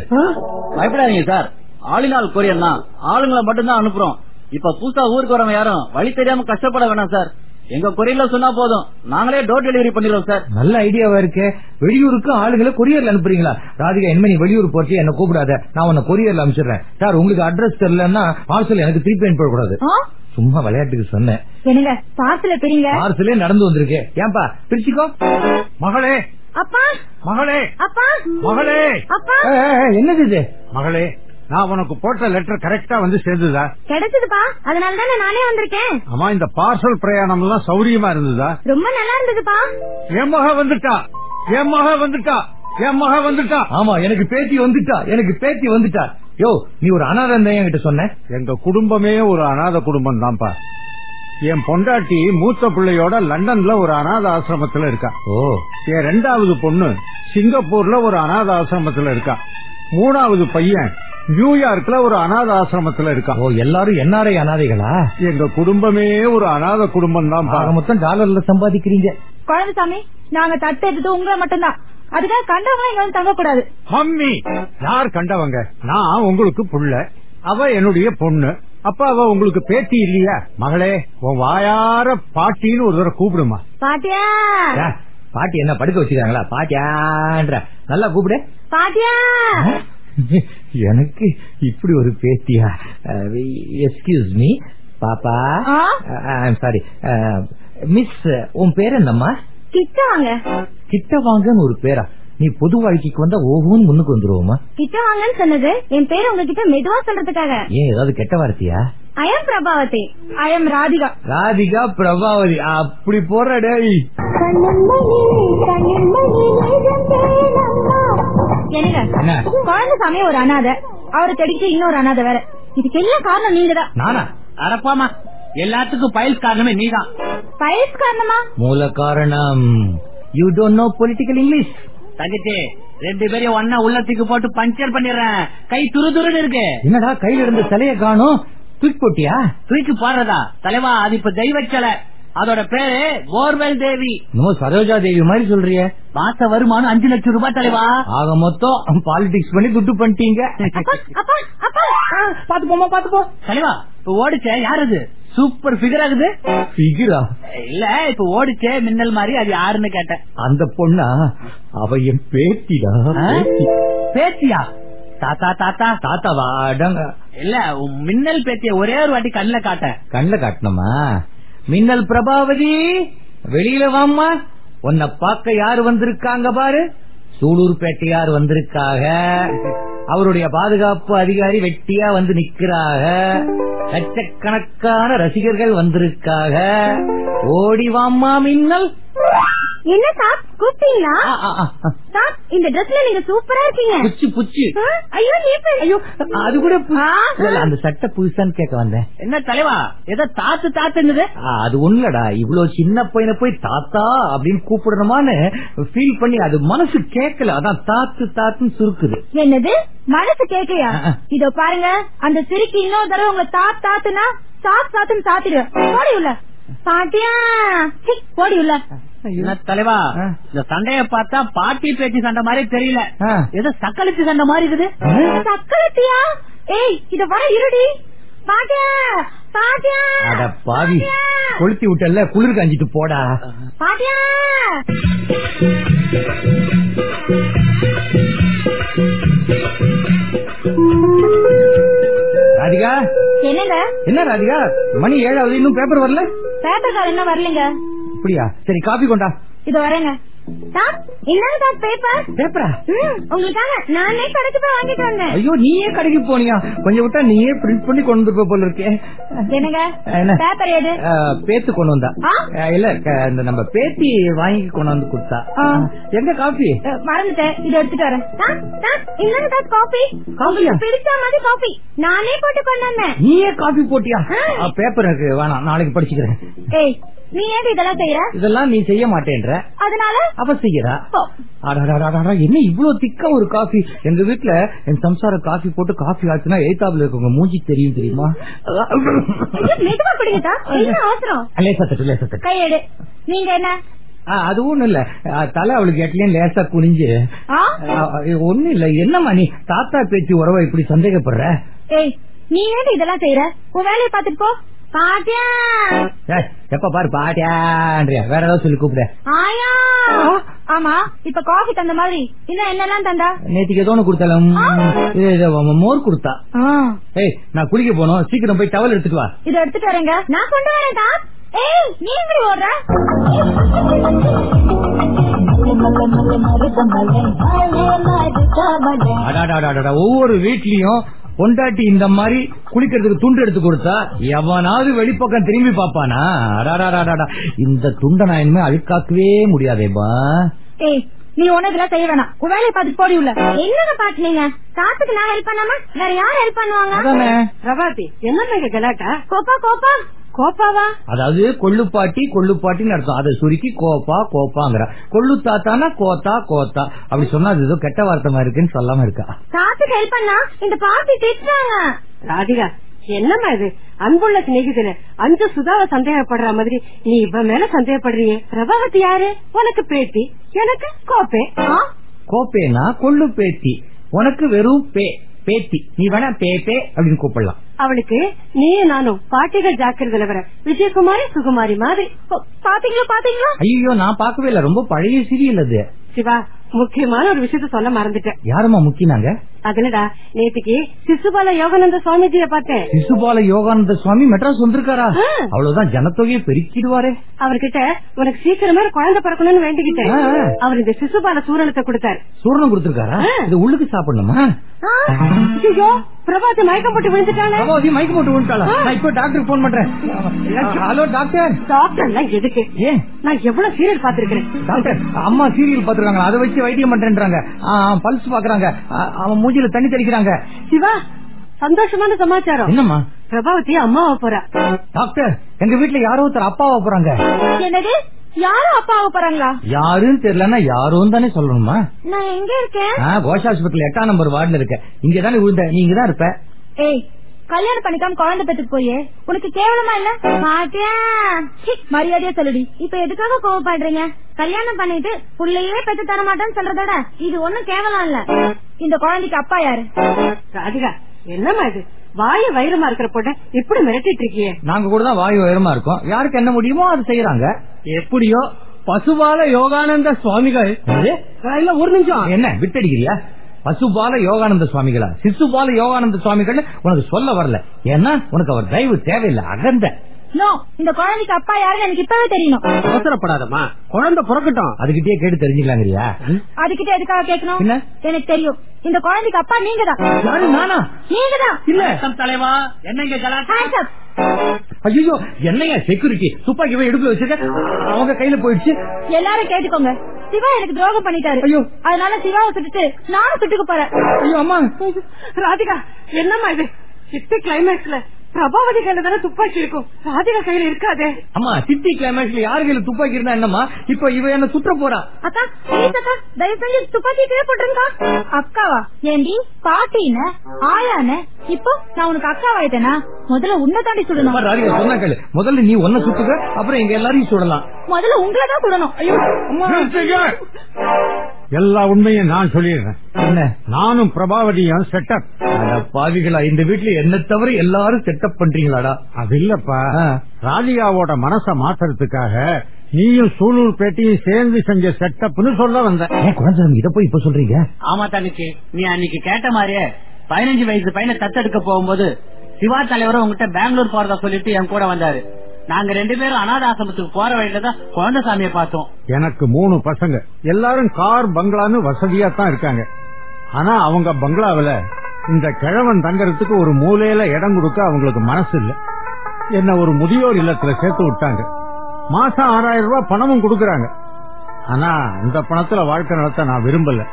பயப்படாதீங்க சார். ஆளினால் கொரியர் தான் ஆளுங்களை மட்டும்தான் அனுப்புறோம். இப்ப புதுசா ஊருக்கு வரவங்க யாரும் வழி தெரியாம கஷ்டப்பட வேணாம் சார். எங்க கொரியர்ல சொன்னா போதும். நாங்களே டோர் டெலிவரி பண்ணிடுவோம் சார். நல்ல ஐடியாவா இருக்கு. வெளியூருக்கு ஆளுகளை கொரியர்ல அனுப்புறீங்களா? ராதிகா இனிமே நீ வெளியூர் போச்சு என்ன கூப்பிடாத. நான் உன்னை கொரியர்ல அனுப்பிச்சிடுறேன். சார் உங்களுக்கு அட்ரஸ் தெரியலன்னா பார்சல் எனக்கு திருப்பி அனுப்பக்கூடாது ஆ? சும்மா விளையாட்டுக்கு சொன்னேன். என்னங்க பார்சல பிரிங்க. பார்சலே நடந்து வந்திருக்கு. ஏன்பா பிரிச்சுக்கோ. மகளே. அப்பா. மகளே. அப்பா. மகளே. அப்பா. என்னது இது? மகளே நான் உனக்கு போட்ட லெட்டர் கரெக்டா வந்து சேர்ந்ததா? கிடைச்சதுப்பா. அதனால தானே நானே வந்திருக்கேன். ஆமா இந்த பார்சல் பிரயாணம் எல்லாம் சௌரியமா இருந்ததா? ரொம்ப நல்லா இருந்ததுப்பா. என் மக வந்துட்டா. என் மக வந்துட்டா. என் மக வந்துட்டா. ஆமா எனக்கு பேத்தி வந்துட்டா. எனக்கு பேத்தி வந்துட்டா. யோ நீ ஒரு அனாதம் தான் என்கிட்ட சொன்ன? எங்க குடும்பமே ஒரு அநாத குடும்பம் தான்ப்பா என் பொண்டாட்டி மூத்த பிள்ளையோட லண்டன்ல ஒரு அநாத ஆசிரமத்துல இருக்கா. ஓ. என் ரெண்டாவது பொண்ணு சிங்கப்பூர்ல ஒரு அநாத ஆசிரமத்துல இருக்கா. மூணாவது பையன் நியூயார்க்ல ஒரு அநாத ஆசிரமத்துல இருக்கா. ஓ எல்லாரும் என்ஆர்ஐ அனாதைகளா? எங்க குடும்பமே ஒரு அநாத குடும்பம் தான் மொத்தம் டாலர்ல சம்பாதிக்கிறீங்க. குழந்தைசாமி நாங்க தட்டு எடுத்தது உங்களை மட்டும்தான். அதுக்காக கண்டவங்க இங்க வந்து தங்க கூடாது மம்மி யார் கண்டவங்க? நான் உங்களுக்கு புள்ள. அவ என்னுடைய பொண்ணு. அப்ப அவ உங்களுக்கு பேத்தி இல்லையா? மகளே உன் வாயார பாட்டின்னு ஒரு தடவை கூப்பிடுமா. பாட்டியா? பாட்டி என்ன படுக்க வச்சுக்காங்களா பாட்டியான்ற. நல்லா கூப்பிடு. பாட்டியா? எனக்கு இப்படி ஒரு பேத்தியா? எஸ்கியூஸ் மீ பாப்பா? சாரி மிஸ் உன் பேர் என்னம்மா? கிட்ட வாங்க. கிட்ட வாங்கன்னு ஒரு பேரா? நீ பொது வாழ்க்கைக்கு வந்தா ஓஹோன்னு முன்னுக்கு வந்துருவோமா? கிட்ட வாங்கன்னு சொன்னது. என் பேர் உங்ககிட்ட மெதுவா சொல்றதுக்காக. ஏன் ஏதாவது கெட்ட வார்த்தையா? I am Prabhavathi I am Radhika Radhika Prabhavathi. அப்படி போற டேய். என்ன? குழந்தைசாமி ஒரு அனாதை. அவரை தேடிட்டு இன்னொரு அனாதை வேற. இதுக்கு எல்லாம் காரணம் நீங்க தான்? நானா? அரப்பாமா எல்லாத்துக்கும் பயில்ஸ் காரணமே நீதான். பயிர்ஸ் காரணமா? மூல காரணம். You don't know political English தங்கச்சி ரெண்டு பேரையும் ஒன்னா உள்ளத்துக்கு போட்டு பஞ்சர் பண்ணிடுறேன். கை துரு துருன்னு இருக்கு. என்னடா கையில இருந்த சிலைய காணும்? தூக்கி போட்டியா தூக்கி போடுறதா? தலைவா அது இப்ப தெய்வ சிலை அதோட பேரு போர்வெல் தேவி. நோ சரோஜா தேவி மாதிரி சொல்றிய. மாச வருமானம் அஞ்சு லட்சம் ரூபாய் தலைவா. ஆக மொத்தம் பாலிடிக்ஸ் பண்ணி துட்டு பண்ணிட்டீங்க. அப்பா அப்பா பாத்து போமா பாத்து போ. தலைவா இப்ப ஓடிச்சே யார் அது? சூப்பர் ஃபிகர் ஆகுது? பிகிரா இல்ல இப்ப ஓடிச்சே மின்னல் மாதிரி அது யாருன்னு கேட்டேன். அந்த பொண்ணா? அவ என் பேத்திடா. பேத்தியா? தாத்தா தாத்தா? தாத்தாவா? அடங்க. இல்ல மின்னல் பேத்திய ஒரே ஒரு வாட்டி கண்ணுல காட்ட கண்ணுல காட்டணுமா? மின்னல் பிரபாவதி வெளியில வாம்மா. உன்னை பார்க்க யாரு வந்திருக்காங்க பாரு? சூலூர் பேட்டையார் வந்திருக்காக. அவருடைய பாதுகாப்பு அதிகாரி வெட்டியா வந்து நிக்கிறாக. லட்சக்கணக்கான ரசிகர்கள் வந்திருக்காக. ஓடிவாம்மா மின்னல். என்ன சாப்? கூப்பிட்டீங்களா? ஆ, ஆ, ஆ, ஆ. சாப் இந்த ட்ரெஸ்ல நீங்க சூப்பரா இருக்கீங்க. புச்சு புச்சு. ஐயோ ஐயோ அது கூட அந்த சட்டை புதுசான்னு கேட்க வந்தேன். என்ன தலைவா? ஏதோ தாத்து ஆ, அது ஒண்ணுலடா. இவ்வளவு சின்ன பையனை போய் தாத்தா அப்படின்னு கூப்பிடணுமான்னு ஃபீல் பண்ணி அது மனசு கேட்கல. அதான் தாத்து தாத்துன்னு சுருக்குது. என்னது? மனசு ஆ. இதோ பாருங்க. அந்த சிரிக்கு இன்னொரு தடவை உங்களை தாத் தாத்துனா சாத் சாத்துன்னு சாத்திடுவேன் பாட்டியா? தலைவா. இந்த சண்டைய பார்த்தா பாட்டி பேச்சு சண்டை மாதிரி தெரியல. ஏதோ சக்களத்து சண்டை மாதிரி இருக்குது. சக்கரத்தியா ஏய் இத வர இருடி. பாட்டியா பாட்டியா அட பாவி. கொளுத்தி விட்டல்ல குளிர் காஞ்சிட்டு போடா. பாட்டியா. ராதிகா? என்னங்க? என்ன ராதிகா? மணி ஏழாவது இன்னும் பேப்பர் வரல? பேப்பர் கார் என்ன வரலங்க. அப்படியா? சரி காபி கொண்டா. இது வரேங்க. நானே கடைக்கு போய் வாங்கிட்டு வந்தேன். ஐயோ நீயே கடைக்கு போனியா? கொஞ்சம் விட்டா நீயே பிரிண்ட் பண்ணி கொண்டு வந்துருப்ப போல இருக்கே. என்னங்க? என்ன? பேப்பர் எது? பேத்து கொண்டு வந்தா. இல்ல இந்த நம்ம பேத்தி வாங்கி கொண்டு வந்து கொடுத்தா. எங்க காபி அஹ், மறந்துட்டேன். இதை எடுத்துட்டு வரேன். இல்லங்க காஃபி? காஃபியா? பிடிச்ச மாதிரி காஃபி. நானே போட்டு கொண்டு வந்தேன். நீயே காபி போட்டியா. பேப்பர் இருக்கு. வேணாம் நாளைக்கு படிச்சுக்கிறேன். ஏய் நீ ஏன் இதெல்லாம் செய்யற இதெல்லாம் நீ செய்ய மாட்டேன்ற. அதனால? அவ செய்யறா. என்ன இவ்வளவு திக்கா ஒரு காஃபி? எங்க வீட்ல என் சம்சார காஃபி போட்டு காஃபி ஆச்சுன்னா எய்தாப்ல இருக்கவங்க மூஞ்சி தெரியும் தெரியுமா? கையெடு. நீங்க என்ன? அது ஒண்ணும் இல்ல. தலை அவளுக்கு எட்லயும் லேசா குனிஞ்சு. ஒண்ணும் இல்ல. என்னம்மா நீ தாத்தா பேச்சு உறவை இப்படி சந்தேகப்படுற? ஏய் நீ ஏன் இதெல்லாம் செய்யற உன் வேலையை பாத்துட்டு போ. பாட்டியா? எப்ப பாரு பாட்டியான்றியா வேற ஏதாவது சொல்லி கூப்பிட. ஆயா! ஆமா இப்ப காஃபி தந்த மாதிரி. இன்னும் என்னெல்லாம் தந்தா? நேத்துக்கு ஏதோ ஒண்ணு கொடுத்தால மோர் கொடுத்தா. ஏய் நான் குளிக்க போனோம். சீக்கிரம் போய் டவல் எடுத்துட்டு வா. இத எடுத்துட்டு வரேங்க. நான் கொண்டு வரேன் தான் ஏய் நீ எப்படி ஓடுற? அடாடாடாடா ஒவ்வொரு வீட்லயும் பொண்டாட்டி இந்த மாதிரி குளிக்கிறதுக்கு துண்டு எடுத்து கொடுத்தா எவனாவது வெளிப்பக்கம் திரும்பி பாப்பானா இந்த துண்டை நான் இனிமே அழுக்காக்கவே முடியாதேபா ஏய் நீ இதெல்லாம் செய்ய வேணாம். வேலையை பார்த்துட்டு போடி உள்ள. என்னங்க பாட்டுலீங்க காத்துக்கு நான் ஹெல்ப் பண்ணாம வேற யார் ஹெல்ப் பண்ணுவாங்க? பிரபாதி என்ன கலாட்டா? கோப்பா கோப்பா கோப்பாவா? அதாவது கொள்ளுப்பாட்டி கொள்ளுப்பாட்டின்னு அர்த்தம். அதை சுருக்கி கோப்பா கோப்பாங்கிற. கொள்ளு தாத்தானா கோத்தா கோத்தா. அப்படி சொன்னா அது ஏதோ கெட்ட வார்த்தை மாதிரி இருக்குன்னு சொல்லாம இருக்கா? காத்துக்கு ஹெல்ப் பண்ணா? இந்த பாட்டி திட்டுறாங்க. ராதிகா என்னம்மா இது? அன்புள்ள சிநேகிதன அஞ்சு சுதாவை சந்தேகப்படுற மாதிரி நீ இவ மேல சந்தேகப்படுறியே? பிரபாவதி யாரு? உனக்கு பேத்தி. எனக்கு கோப்பே. ஆ? கோப்பேனா? கொள்ளு பேத்தி. உனக்கு வெறும் பே. பேத்தி. நீ வேணா பே பே அப்படின்னு கூப்பிடலாம். அவளுக்கு நீயும் நானும் பாட்டிகள் ஜாக்கிரதையில வர விஜயகுமாரி சுகுமாரி மாதிரி. பாத்தீங்களா பாத்தீங்களா? ஐயோ நான் பார்க்கவே இல்ல. ரொம்ப பழைய சீரியல் அது. சிவா முக்கியமான ஒரு விஷயத்த சொல்ல மறந்துட்டேன். யாரம்மா முக்கினாங்க அதுலடா நேத்துக்கு சிசுபால யோகானந்த சுவாமிஜிய பார்த்தேன். சிசுபால யோகானந்த சுவாமி மெட்ராஸ் வந்திருக்காரா. அவ்வளவுதான் ஜனத்தொகையை பெருக்கிடுவாரே. அவர்கிட்ட உனக்கு சீக்கிரமா குழந்தை பிறக்கணும்னு வேண்டிக்கிட்டேன். அவர் இந்த சிசுபால சூரணத்தை கொடுத்தாரு. சூரணம் கொடுத்திருக்காரா. இது உள்ளுக்கு சாப்பிடணுமா? ஐயோ பிரபாத்தி மயக்கம் போட்டு விழுந்துட்டானே பிரபாவதி மயக்க போட்டு விட்டாளா நான் இப்போ டாக்டர் போன் பண்றேன். Hello doctor. டாக்டர் எதுக்கு? ஏன்? நான் எவ்வளவு சீரியல் பாத்திருக்கிறேன் டாக்டர் அம்மா சீரியல் பாத்துருக்காங்க அதை வச்சு வைத்தியம் பண்றேன்றாங்க பல்ஸ் பாக்குறாங்க. அவன் மூஞ்சில தண்ணி தெளிக்கிறாங்க. சிவா சந்தோஷமான சமாச்சாரம். என்னம்மா? பிரபாவதி அம்மாவா போறா? டாக்டர் எங்க வீட்டுல யாரோ ஒருத்தர் அப்பாவா போறாங்க. என்னது? யாரும் அப்பாவை போறாங்களா? யாருன்னு தெரியலன்னா யாரும் தானே சொல்லணுமா? நான் எங்க இருக்கேன்? ஆ, கோஷ் ஆஸ்பத்திரி எட்டாம் நம்பர் வார்டுல இருக்க இங்க தானே விழுந்த நீ இங்கதான் இருப்ப. ஏய் கல்யாணம் பண்ணிக்காம குழந்தை பெற்றுக்கு போயே. உனக்கு கேவலமா இல்ல? சீ, மரியாதையா சொல்லுடி. இப்ப எதுக்காக கோவப்படுறீங்க? கல்யாணம் பண்ணிட்டு புள்ளையே பெத்து தர மாட்டேன்னு சொல்றதோட இது ஒண்ணும் கேவலம் இல்ல. இந்த குழந்தைக்கு அப்பா யாரு? ராதிகா என்னம்மா இது? வாய வைரமா இருக்கிற பொண்ண இப்படி மிரட்டிட்டு இருக்கியே? நாங்க கூட தான் வாயு உயரமா இருக்கோம். யாருக்கு என்ன முடியுமோ அது செய்யறாங்க எப்படியோ பசுபால யோகானந்த சுவாமிகள். ஒரு நிமிஷம். என்ன விட்டடிக்கிறியா? பசுபால யோகானந்த சுவாமிகளா? சிசுபால யோகானந்த சுவாமிகள் உனக்கு சொல்ல வரல. ஏன்னா உனக்கு அவர் தயவு தேவையில்லை அகந்த. நோ இந்த குழந்தைக்கு அப்பா யாருன்னு எனக்கு இப்பவே தெரியணும். அவசரப்படாதம்மா. குழந்தை பிறக்கட்டும். அதுகிட்டயே கேட்டு தெரிஞ்சுக்கலாங்கிறியா? அதுகிட்ட எதுக்காக கேட்கணும்? எனக்கு தெரியும். இந்த குழந்தைக்கு அப்பா நீங்க தான் யாரு நானா? நீங்க தான் இல்ல தலைவா. என்னங்க up. ஐயோ என்னையா செக்யூரிட்டி துப்பாக்கி போய் எடுப்பு வச்சிருக்க? அவங்க கையில போயிடுச்சு. எல்லாரும் கேட்டுக்கோங்க. சிவா எனக்கு துரோகம் பண்ணிட்டாரு. ஐயோ. அதனால சிவாவை சுட்டுட்டு நானும் சுட்டுக்க போறேன். ஐயோ அம்மா. ராதிகா என்னம்மா இது? சித்தி கிளைமேக்ஸ்ல பிரபாவதி கையில தானே துப்பாக்கி இருக்கும்? ராதிகா கையில இருக்காதே. அம்மா சிட்டி கிளைமேக்ஸ்ல யாரு கையில துப்பாக்கி இருந்தா என்னம்மா? இப்ப இவ என்ன சுற்ற போறா? அக்கா தயவு செஞ்சு துப்பாக்கி கீழே போட்டுருங்கக்கா. அக்காவா? ஏண்டி பாட்டின ஆயான இப்போ நான் உனக்கு அக்காவாயிட்டேனா? முதல்ல உன்னை தாண்டி சுடணும். ராதிகா சொன்னா கேளு. முதல்ல நீ ஒன்ன சுட்டுக்க அப்புறம் எங்க எல்லாரையும் சுடலாம். முதல்ல உங்களை தான் சுடணும். ஐயோ எல்லா உண்மையும் நான் சொல்லிடுறேன். என்ன? நானும் பிரபாவதியும் செட்டப் பாவிகளா இந்த வீட்டுல என்ன தவிர எல்லாரும் செட்டப் பண்றீங்களாடா? அது இல்லப்பா. ராதிகாவோட மனச மாத்துறதுக்காக நீயும் சூலூர் பேட்டையும் சேர்ந்து செஞ்ச செட்டப்னு சொல்ல வந்த குழந்தை இத போய் இப்ப சொல்றீங்க? ஆமா தங்கச்சி. நீ அன்னைக்கு கேட்ட மாதிரியே பதினஞ்சு வயசு பையனை தத்தெடுக்க போகும்போது சிவா தலைவர் உங்ககிட்ட பெங்களூர் போறதா சொல்லிட்டு என் கூட வந்தாரு. நாங்க ரெண்டு பேரும் அனாத ஆசிரமத்துக்கு போற வழியில தான் குழந்தை சாமியை பார்த்தோம். எனக்கு மூணு பசங்க. எல்லாரும் கார் பங்களான்னு வசதியா தான் இருக்காங்க. ஆனா அவங்க பங்களாவில இந்த கிழவன் தங்கறதுக்கு ஒரு மூலையில இடம் கொடுக்க அவங்களுக்கு மனசு இல்ல என்ன ஒரு முதியோர் இல்லத்துல சேர்த்து விட்டாங்க. மாசம் ஆறாயிரம் ரூபாய் பணமும் கொடுக்கறாங்க. ஆனா இந்த பணத்துல வாழ்க்கை நடத்த நான் விரும்பல.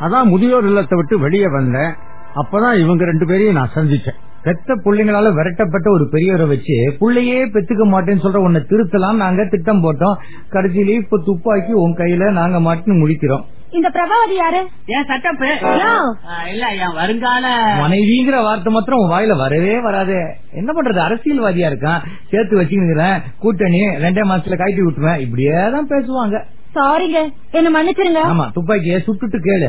அதான் முதியோர் இல்லத்தை விட்டு வெளியே வந்தேன். அப்பதான் இவங்க ரெண்டு பேரையும் நான் சந்திச்சேன். பெத்த பிள்ளைங்களால விரட்டப்பட்ட ஒரு பெரியவரை வச்சு பிள்ளையே பெத்துக்க மாட்டேன்னு சொல்ற உன்னை திருத்தலாம் நாங்க திட்டம் போட்டோம். கடைசியிலேயே இப்ப துப்பாக்கி உன் கையில நாங்க மாட்டுன்னு முடிக்கிறோம் இந்த பிரபாவதி யாரு? ஏன் சட்டப்பு. இல்ல என் வருங்கால. மனைவிங்கிற வார்த்தை மாத்திரம் உன் வாயில வரவே வராதே. என்ன பண்றது? அரசியல்வாதியா இருக்கான். சேர்த்து வச்சுக்கிறேன் கூட்டணி ரெண்டே மாசத்துல காய்ச்சி விட்டுருவேன். இப்படியே தான் பேசுவாங்க சாரிங்க என்ன மன்னிச்சிருங்க. ஆமா துப்பாக்கிய சுட்டுட்டு கேளு.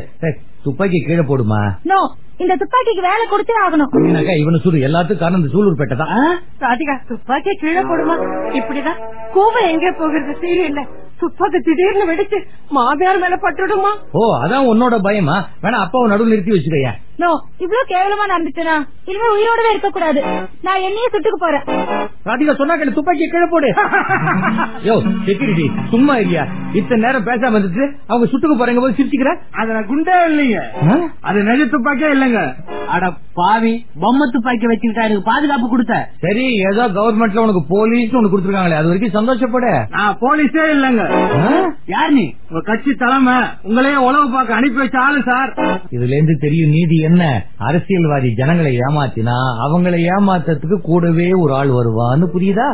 துப்பாக்கி கீழே போடுமா? நோ இந்த துப்பாக்கிக்கு வேலை கொடுத்தே ஆகணும். இவனு சுடு எல்லாத்துக்கும் காரணம் இந்த சூலூர் பேட்டை தான். ராதிகா துப்பாக்கி கீழே போடுமா? இப்படிதான். கூவ எங்க போகிறது? சீரியல்ல துப்பாக்கி திடீர்னு வெடிச்சு மாமியார் மேல பட்டுடுமா? ஓ அதான் உன்னோட பயமா? வேணா அப்பாவை நடுவில் நிறுத்தி வச்சுக்கையா. நோ இவ்ளோ கேவலமா நடந்துச்சுனா இனிமே உயிரோடவே இருக்க கூடாது நான் என்னையே சுட்டுக்க போறேன். ராதிகா சொன்னா துப்பாக்கி கீழே போடு. யோ செக்யூரிட்டி சும்மா இல்லையா இத்தனை நேரம் பேசாம இருந்துட்டு அவங்க சுட்டுக்கு போறீங்க போது சிரிச்சுக்கிற? அதுல குண்டே இல்லைங்க அது நிஜ துப்பாக்கியே இல்லைங்க? அட பாவி பொம்மை துப்பாக்கி வச்சுக்கிட்டா எனக்கு பாதுகாப்பு கொடுத்த. சரி ஏதோ கவர்மெண்ட்ல உனக்கு போலீஸ் உனக்கு கொடுத்துருக்காங்களே அது வரைக்கும் சந்தோஷப்படு. நான் போலீஸே இல்லைங்க. யார் நீ? உங்க கட்சி தலைமை. உங்களையே உழவு பார்க்க அனுப்பி வச்ச ஆளு சார். இதுல இருந்து தெரியும் நீதி என்ன? அரசியல்வாதி ஜனங்களை ஏமாத்தினா அவங்களை ஏமாத்துறதுக்கு கூடவே ஒரு ஆள் வருவான்னு புரியுதா?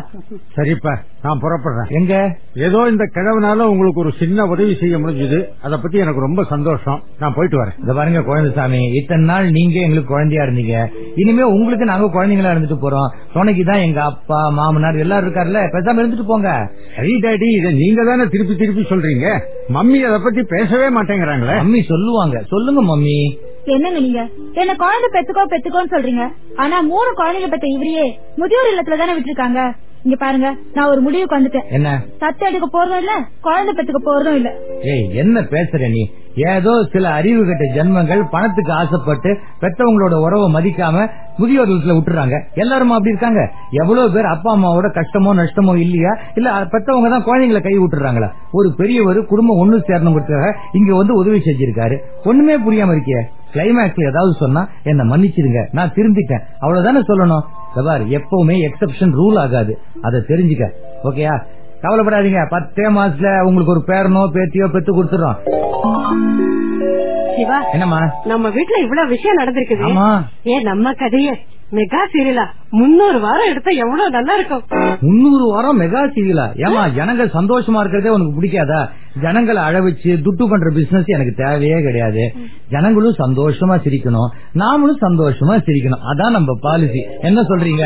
சரிப்பா நான் புறப்படுறேன். எங்க? ஏதோ இந்த கிழவனால உங்களுக்கு ஒரு சின்ன உதவி செய்ய முடிஞ்சது. அத பத்தி எனக்கு ரொம்ப சந்தோஷம். நான் போயிட்டு வரேன். இந்த பாருங்க குழந்தைசாமி. இத்தனை நாள் நீங்க எங்களுக்கு குழந்தையா இருந்தீங்க. இனிமே உங்களுக்கு நாங்க குழந்தைங்களா இருந்துட்டு போறோம். துணைக்கு தான் எங்க அப்பா மாமனார் எல்லாரும் இருக்காருல்ல? பேசாம இருந்துட்டு போங்க. சரி டாடி இத நீங்க தானே திருப்பி திருப்பி சொல்றீங்க? மம்மி அத பத்தி பேசவே மாட்டேங்கிறாங்களே. மம்மி சொல்லுவாங்க. சொல்லுங்க மம்மி. என்னங்க நீங்க? என்ன குழந்தை பெத்துக்கோ பெத்துக்கோன்னு சொல்றீங்க. ஆனா மூணு குழந்தைங்க பெத்த இவரையே முதியோர் இல்லத்துல தானே விட்டுருக்காங்க? இங்க பாருங்க நான் ஒரு முடிவுக்கு வந்துட்டேன். என்ன? தத்து எடுக்க போறதும் இல்ல குழந்தை பெத்துக்க போறதும் இல்ல. ஏய் என்ன பேசுற நீ? ஏதோ சில அறிவு கட்ட ஜென்மங்கள் பணத்துக்கு ஆசைப்பட்டு பெத்தவங்களோட உறவை மதிக்காம முதியோர் இல்லத்துல விட்டுறாங்க. எல்லாரும் அப்படி இருக்காங்க. எவ்வளவு பேர் அப்பா அம்மாவோட கஷ்டமோ நஷ்டமோ இல்லையா? இல்ல பெத்தவங்க தான் குழந்தைங்களை கை விட்டுறாங்களா? ஒரு பெரியவர் குடும்பம் ஒண்ணு சேரணுங்கிறதுக்காக இங்க வந்து உதவி செஞ்சிருக்காரு. ஒண்ணுமே புரியாம இருக்கியே. கிளைமேக்ஸ்ல ஏதாவது சொன்னா என்ன மன்னிச்சிருங்க நான் திருந்திட்டேன். அவ்வளவுதானே சொல்லணும்? பார் எப்பவுமே எக்ஸப்ஷன் ரூல் ஆகாது. அதை தெரிஞ்சுக்க. ஓகேயா கவலைப்படாதீங்க. பத்தே மாசத்துல உங்களுக்கு ஒரு பேரனோ பேத்தியோ பெத்து கொடுத்துறோம் என்னம்மா? நம்ம வீட்டுல இவ்வளவு விஷயம் நடந்திருக்குது. ஆமா. ஏன் நம்ம கதைய மெகா சீரியலா? முன்னூறு வாரம் எடுத்தா எவ்வளவு நல்லா இருக்கும்? முன்னூறு வாரம் மெகா சீரியலா? ஏமா ஜனங்க சந்தோஷமா இருக்கிறதே உனக்கு பிடிக்காதா? ஜனங்களை அழவச்சு துட்டு பண்ற பிசினஸ் எனக்கு தேவையே கிடையாது. ஜனங்களும் சந்தோஷமா சிரிக்கணும். நாமளும் சந்தோஷமா சிரிக்கணும். அதான் நம்ம பாலிசி என்ன சொல்றீங்க?